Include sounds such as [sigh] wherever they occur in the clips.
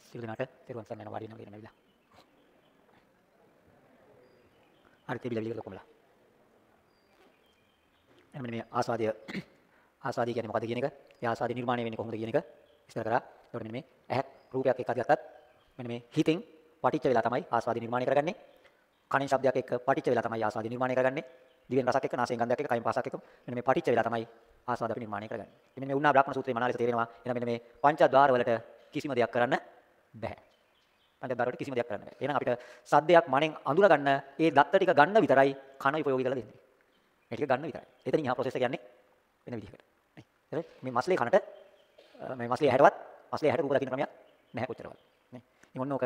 සියලු දෙනාට තෙරුවන් සරණ යන වාඩි වෙනවා කියන ඇවිල්ලා. හරි තිබිලා විලිකල කොමලා. එහෙනම් මෙන්න මේ ආස්වාදය ආස්වාදය කියන්නේ මොකද්ද කියන එක, ඒ ආස්වාදය නිර්මාණය වෙන්නේ කොහොමද කියන එක විස්තර කරා. ඒකට මෙන්න මේ ඇහක් රූපයක් එක්ක අදගත්තත් මෙන්න මේ හිතෙන් පටිච්ච වෙලා තමයි ආස්වාදය නිර්මාණය කරගන්නේ. කනින් ශබ්දයක් එක්ක පටිච්ච වෙලා තමයි ආස්වාදය නිර්මාණය කරගන්නේ. දිවෙන් රසක් එක්ක, නාසයෙන් ගන්ධයක් එක්ක, කයින් පහසක් එක්ක මෙන්න මේ පටිච්ච වෙලා තමයි ආස්වාද අපි නිර්මාණය කරගන්නේ. මෙන්න මේ උන්නා බ්‍රාහ්මණ සූත්‍රයේ මනාලෙස තේරෙනවා. එහෙනම් මෙන්න මේ පංචද්වාර වලට කිසිම දෙයක් කරන්න බෑ. පංචද්වාර වලට කිසිම දෙයක් කරන්න බෑ. එහෙනම් අපිට සද්දයක් මනෙන් අඳුර ගන්න ඒ දත්ත ටික ගන්න විතරයි කන උපයෝගී කරලා දෙන්නේ. මේ ටික ගන්න විතරයි. එතනින් එහා ප්‍රොසෙස් එක යන්නේ වෙන විදිහකට. නේ? මේ මස්ලේ කනට මේ මස්ලේ හැටවත් මස්ලේ හැට රූප දකින්න ක්‍රමයක් නැහැ කොච්චරවත්. නේ? ඉතින් ඔන්න ඕක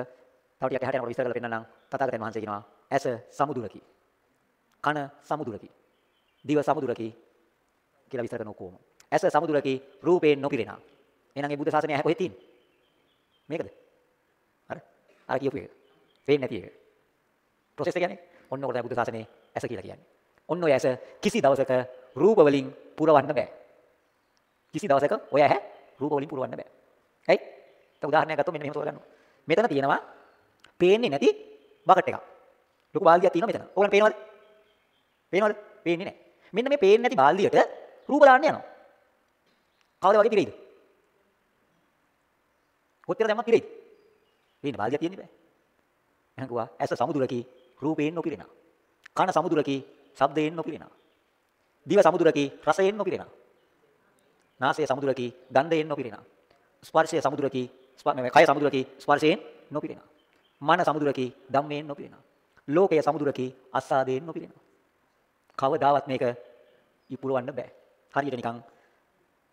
තව ටිකක් එහාට යනකොට විස්තර කරලා පෙන්නන්නම්. තථාගතයන් වහන්සේ කියනවා ඇස සමුදුරකි. කන සමුදුරකි. දිව සමුදුරකි කියලා විස්තර කරන ඔක්කොම. ඇස සමුදුරකි රූපයෙන් නොපිරෙනා. එහෙනම් මේ බුද්ධ ශාසනය ඇහැ කොහෙද තියෙන්නේ? මේකද? අර අර කියපු එක. පේන්නේ නැති එක. ප්‍රොසෙස් එක කියන්නේ ඔන්න ඔකට බුද්ධ ශාසනයේ ඇස කියලා කියන්නේ. ඔන්න ඔය ඇස කිසි දවසක රූප වලින් පුරවන්න බෑ. කිසි දවසක ඔය ඇහැ රූප වලින් පුරවන්න බෑ. ඇයි? දැන් උදාහරණයක් ගත්තොත් මෙන්න මෙහෙම තෝරගන්න. මෙතන තියෙනවා පේන්නේ නැති බකට් එකක්. ලොකු බාල්දියක් තියෙනවා මෙතන. ඕගොල්ලන් පේනවද? පේනවද? පේන්නේ නැහැ. මෙන්න මේ පේන්නේ නැති බාල්දියට රූප දාන්න යනවා. කවද වගේ පිරෙයිද? කොච්චර දැම්මත් පිරෙයිද? පේන්නේ බාල්දියක් තියෙන්නේ බෑ. එහෙනම් කිව්වා ඇස සමුදුරකි රූපයෙන් නොපිරෙනා. කන සමුදුරකි ශබ්දයෙන් නොපිරෙනා. දිව සමුදුරකි රසයෙන් නොපිරෙනා. නාසය සමුදුරකි ගන්ධයෙන් නොපිරෙනා. ස්පර්ශය සමුදුරකි කය සමුදුරකි ස්පර්ශයෙන් නොපිරෙනා. මන සමුදුරකි ධම්මයෙන් නොපිරෙනා. ලෝකය සමුදුරකි අස්සාදයෙන් නොපිරෙනා. කවදාවත් මේක ඉපුරවන්න බෑ. හරියට නිකන්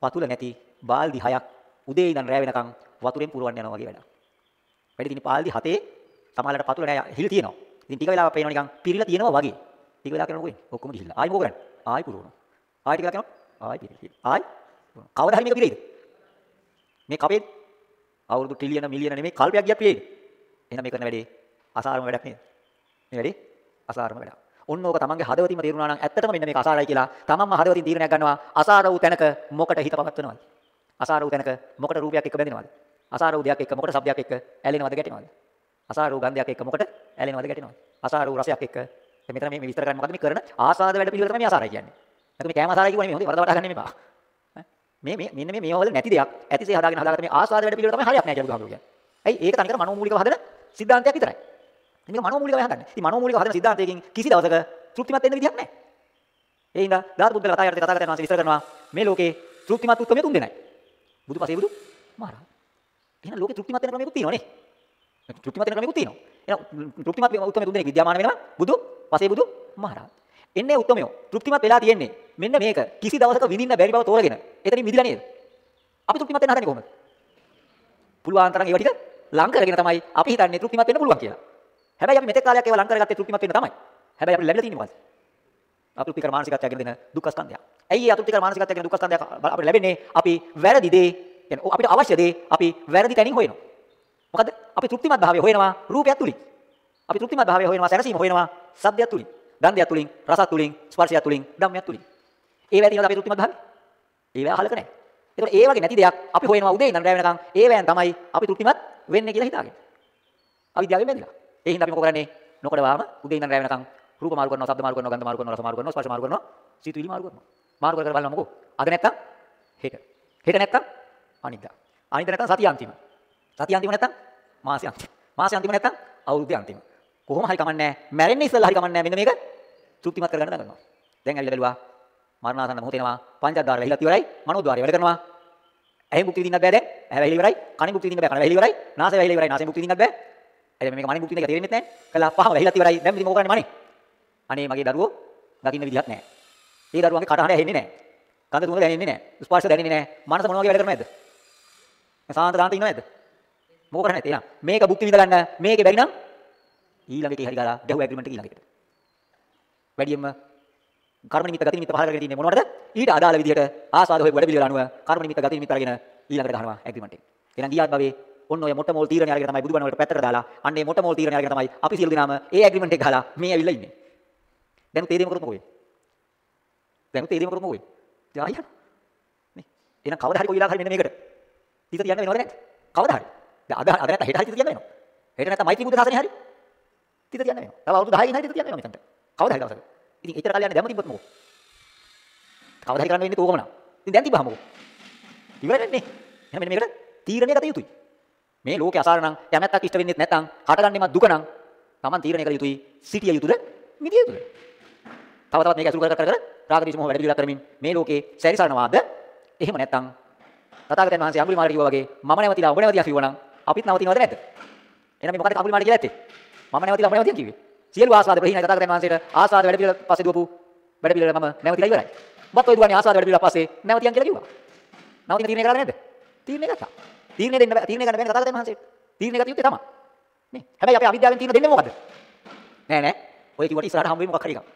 වතුර නැති බාල්දි හයක් උදේ ඉඳන් රැ වෙනකන් වතුරෙන් පුරවන්න යනවා වගේ වැඩක්. වැඩි දින බාල්දි හතේ සමහරවිට පතුල නෑ හිල් තියෙනවා. ඉතින් ටික වෙලාවක් පේනවා නිකන් පිරීලා තියෙනවා වගේ. ටික වෙලාවක් යනකොට කොහෙන්ද? ඔක්කොම ගිහිල්ලා. ආයි මොකද කරන්නේ? ආයි පුරවනවා. ආයි ටික වෙලාවක් යනකොට ආයි පිරී. ආයි කවදා හරි මේක පිරෙයිද? මේ කපේ අවුරුදු ට්‍රිලියන මිලියන නෙමෙයි කල්පයක් ගියත් පිරෙයිද? එහෙනම් මේ කරන වැඩේ අසාරම වැඩක් නේද? මේ වැඩේ අසාරම වැඩක්. ඔන්න ඕක තමන්ගේ හදවතින්ම තේරුණා නම් ඇත්තටම මෙන්න මේක අසාරයි කියලා තමන්ම හදවතින් තීරණයක් ගන්නවා අසාර වූ තැනක මොකට හිත පවත්වනවද? අසාර වූ තැනක මොකට රූපයක් එක්ක බැඳෙනවද? අසාර වූ දෙයක් එක්ක මොකට ශබ්දයක් එක්ක ඇලෙනවද ගැටෙනවද? අසාර වූ ගන්ධයක් එක්ක මොකට ඇලෙනවද ගැටෙනවද? අසාර වූ රසයක් එක්ක මෙතන මේ විස්තර කරන්නේ මොකද්ද මේ කරන ආසාද වැඩ පිළිවෙල තමයි මේ අසාරයි කියන්නේ. නැත්නම් මේ කෑම අසාරයි කියවනේ මේ හොඳේ වරද වටා ගන්න එපා. මේ මේ මෙන්න මේ මේවා වල නැති දෙයක් ඇතිසේ හදාගෙන හදාගත්ත මේ ආසාද වැඩ පිළිවෙල තමයි හරියක් නෑ කියලා බුදුහාමුදුරුවෝ කියන්නේ. ඇයි ඒක තනිකර මනෝමූලිකව හදන සිද්ධාන්තයක් විතරයි. මේක මනෝමූලිකව හදන්නේ. ඉතින් මනෝමූලිකව හදන සිද්ධාන්තයකින් කිසි දවසක තෘප්තිමත් වෙන්න විදිහක් නැහැ. ඒ හින්දා ධාතු බුද්ධ කතා යටතේ තථාගතයන් වහන්සේ විස්තර කරනවා මේ ලෝකේ තෘප්තිමත් උත්මය තුන් දෙනයි. බුදු පසේ බුදු මහරහත්. එහෙනම් ලෝකේ තෘප්තිමත් වෙන ක්‍රමයකුත් තියෙනවා නේ. තෘප්තිමත් වෙන ක්‍රමයකුත් තියෙනවා. එහෙනම් තෘප්තිමත් උත්මය තුන් දෙනෙක් විද්‍යාමාන වෙනවා බුදු පසේ බුදු මහරහත්. එන්නේ උත්මයෝ තෘප්තිමත් වෙලා තියෙන්නේ. මෙන්න මේක කිසි දවසක විඳින්න බැරි බව තෝරගෙන. එතනින් මිදිලා නේද? අපි තෘප්තිමත් වෙන්න හදන්නේ කොහොමද? පුළුවන් තරම් ඒවා ටික ලං කරගෙන තමයි අපි හිතන්නේ තෘප්තිමත් වෙන්න පුළුවන් කියලා. හැබැයි අපි මෙතෙක් කාලයක් ඒවා ලං කරගත්තේ තෘප්තිමත් වෙන්න තමයි. හැබැයි අපිට ලැබිලා තියෙන්නේ මොකද්ද? අතෘප්තිකර මානසිකත්වයක් ගෙන දෙන දුක්ඛ ස්කන්ධය. ඇයි ඒ අතෘප්තිකර මානසිකත්වයක් ගෙන දුක්ඛ ස්කන්ධය අපිට ලැබෙන්නේ? අපි වැරදි දේ කියන්නේ අපිට අවශ්‍ය දේ අපි වැරදි තැනින් හොයනවා. මොකද අපි තෘප්තිමත් භාවය හොයනවා රූපයත් තුලින්. අපි තෘප්තිමත් භාවය හොයනවා සැනසීම හොයනවා සද්දයත් තුලින්, ගන්ධයත් තුලින්, රසත් තුලින්, ස්පර්ශයත් තුලින්, ධම්මයත් තුලින්. ඒවා තියෙනවා අපි තෘප්තිමත් භාවය. ඒවා අහලක නැහැ. ඒතකොට ඒ වගේ නැති දෙයක් අපි හොයනවා උදේ ඉඳන් රැ වෙනකන් ඒවෙන් තමයි අපි තෘප්තිමත් වෙන්නේ කියලා හිතාගෙන. අවිද්‍යාවෙන් බැඳිලා. ඒ හින්දා අපි මොකද කරන්නේ? නොකඩවාම උදේ ඉඳන් රැ වෙනකන් රූප මාරු කරනවා, ශබ්ද මාරු කරනවා, ගන්ධ මාරු කරනවා, රස මාරු කරනවා, ස්පර්ශ මාරු කරනවා, සීතුවිලි මාරු කරනවා. මාරු කර කර බලනමුකෝ. අද නැත්තම් හෙට. හෙට නැත්තම් අනිද්දා. අනිද්දා නැත්තම් සතිය අන්තිම. සතිය අන්තිම නැත්තම් මාසය අන්තිම. මාසය අන්තිම නැත්තම් අවුරුද්දේ අන්තිම. කොහොම හරි කමන්නේ නැහැ. මැරෙන්න ඉස්සෙල්ලා හරි කමන්නේ නැහැ. මෙන්න මේක තෘප්තිමත් කරගන්න දඟනවා. දැන් ඇවිල්ලා බැලුවා. මරණාසන්න මොහොතේනවා පංචද්වාර වැහිලා ඉවරයි. මනෝද්වාරය වැඩ කරනවා. ඇහෙන් මුක්ති විඳින්නත් බෑ දැන්. ඇහැ වැහිලා ඉවරයි. කනෙන් මුක්ති විඳින්න බෑ. කන වැහිලා ඉවරයි. නාසය වැහිලා ඉවරයි. නාසයෙන් මුක්ති විඳින්නත් බෑ. එයි මේක මනෙන් මුක්ති විඳින්න තේරෙන්නේ නැහැ. කළා පහම වැහිලා ඉවරයි. දැන් ඉතින් මොකද කරන්නේ මනේ? අනේ මගේ දරුවෝ දකින්න විදිහක් නැහැ. ඒ දරුවන්ගේ කටහඬ ඇහෙන්නේ නැහැ. කඳ තුන දැනෙන්නේ නැහැ. ස්පර්ශ දැනෙන්නේ නැහැ. මනස මොන වගේ වැඩ කරනවද? මේ සාන්ත දාන්ත ඉන්නවද? මොකෝ කරන්නේ නැත්තේ එහෙනම් මේක භුක්ති විඳ ගන්න මේකේ බැරි නම් ඊළඟ එකේ හරි ගාලා ගැහුව ඇග්‍රීමන්ට් එක ඊළඟ එකට. වැඩියෙන්ම කර්ම නිමිත්ත ගති නිමිත්ත පහල කරගෙන තියෙන්නේ මොනවටද? ඊට අදාළ විදිහට ආස්වාද හොය වැඩ පිළිවෙල අනුව කර්ම නිමිත්ත ගති නිමිත්ත අරගෙන ඊළඟට ගන්නවා ඇග්‍රීමන්ට් එක. එහෙනම් ගියාත් භවයේ ඔන්න ඔය මොට මෝල් තීරණය අරගෙන තමයි බුදුබණ වලට පැත්තට දාලා අන්නේ මොට මෝල් තීරණය අරගෙන තමයි අපි සියලු දෙනාම ඒ ඇග්‍රීමන්ට් එක ගහලා මේ ඇවිල්ලා ඉන්නේ. දැන් තේරෙම කරමු කොහෙද? දැන් තේරෙම කරමු කොහෙද? ආයෙත් නේ. එහෙනම් කවදා හරි කොයි වෙලාවක හරි මෙන්න මේකට. හිත තියන්න වෙනවද නැද්ද? කවදා හරි. දැන් අද අද නැත්නම් හෙට හරි තිත කියන්න වෙනවා. හෙට නැත්නම් මෛත්‍රී බුද්ධ සාසනේ හරි තිත කියන්න වෙනවා. තව අවුරුදු 10කින් හරි තිත කියන්න වෙනවා මෙතනට. කවදා හරි දවසක. ඉතින් එච්චර කල් යන්නේ දැම්ම තිබ්බොත් මොකෝ? කවදා හරි කරන්න වෙන්නේ තෝකම නා. ඉතින් දැන් තිබ්බහම මොකෝ? ඉවරයි නේ. එහෙනම් මෙන්න මේකට තීරණය ගත යුතුයි. මේ ලෝකේ අසාර නම් යමැත්තක් ඉෂ්ට වෙන්නේ නැත්නම් හටගන්නේම දුක නම් Taman තීරණය කළ යුතුයි. සිටිය යුතුද? මිදිය යුතුද? තව තවත් මේක ඇසුරු කර කර කර රාග දේශ මොහ වැඩි පිළිලක් කරමින් මේ ලෝකේ සැරිසරනවාද? එහෙම නැත්නම් තථාගතයන් වහන්සේ අඟුලිමාලට කිව්වා වගේ මම නැවතිලා ඔබ නැවතිලා කිව්වනම් අපිත් නවතිනවද නැද්ද? එහෙනම් මේ මොකද අඟුලිමාලට කියලා ඇත්තේ? මම නැවතිලා ඔබ නැවතිලා කිව්වේ. සියලු ආස්වාද ප්‍රහීනයි තථාගතයන් වහන්සේට ආස්වාද වැඩ පිළිවෙල පස්සේ දුවපු වැඩ පිළිවෙල මම නැවතිලා ඉවරයි. ඔබත් ඔය දුවන්නේ ආස්වාද වැඩ පිළිවෙල පස්සේ නැවතියන් කියලා කිව්වා. නවතින තීරණය කරලා නැද්ද? තීරණය ගත්තා. තීරණය දෙන්න බෑ. තීරණය ගන්න බෑනේ තථාගතයන් වහන්සේට. තීරණය ගත යුත්තේ තමයි. නේ. හැබැයි අපි අවිද්‍යාවෙන් තීරණ දෙන්නේ මොකද්ද? නෑ නෑ. ඔය කිව්වට ඉස්සරහට හම්බ වෙයි මොකක් හරි එකක්.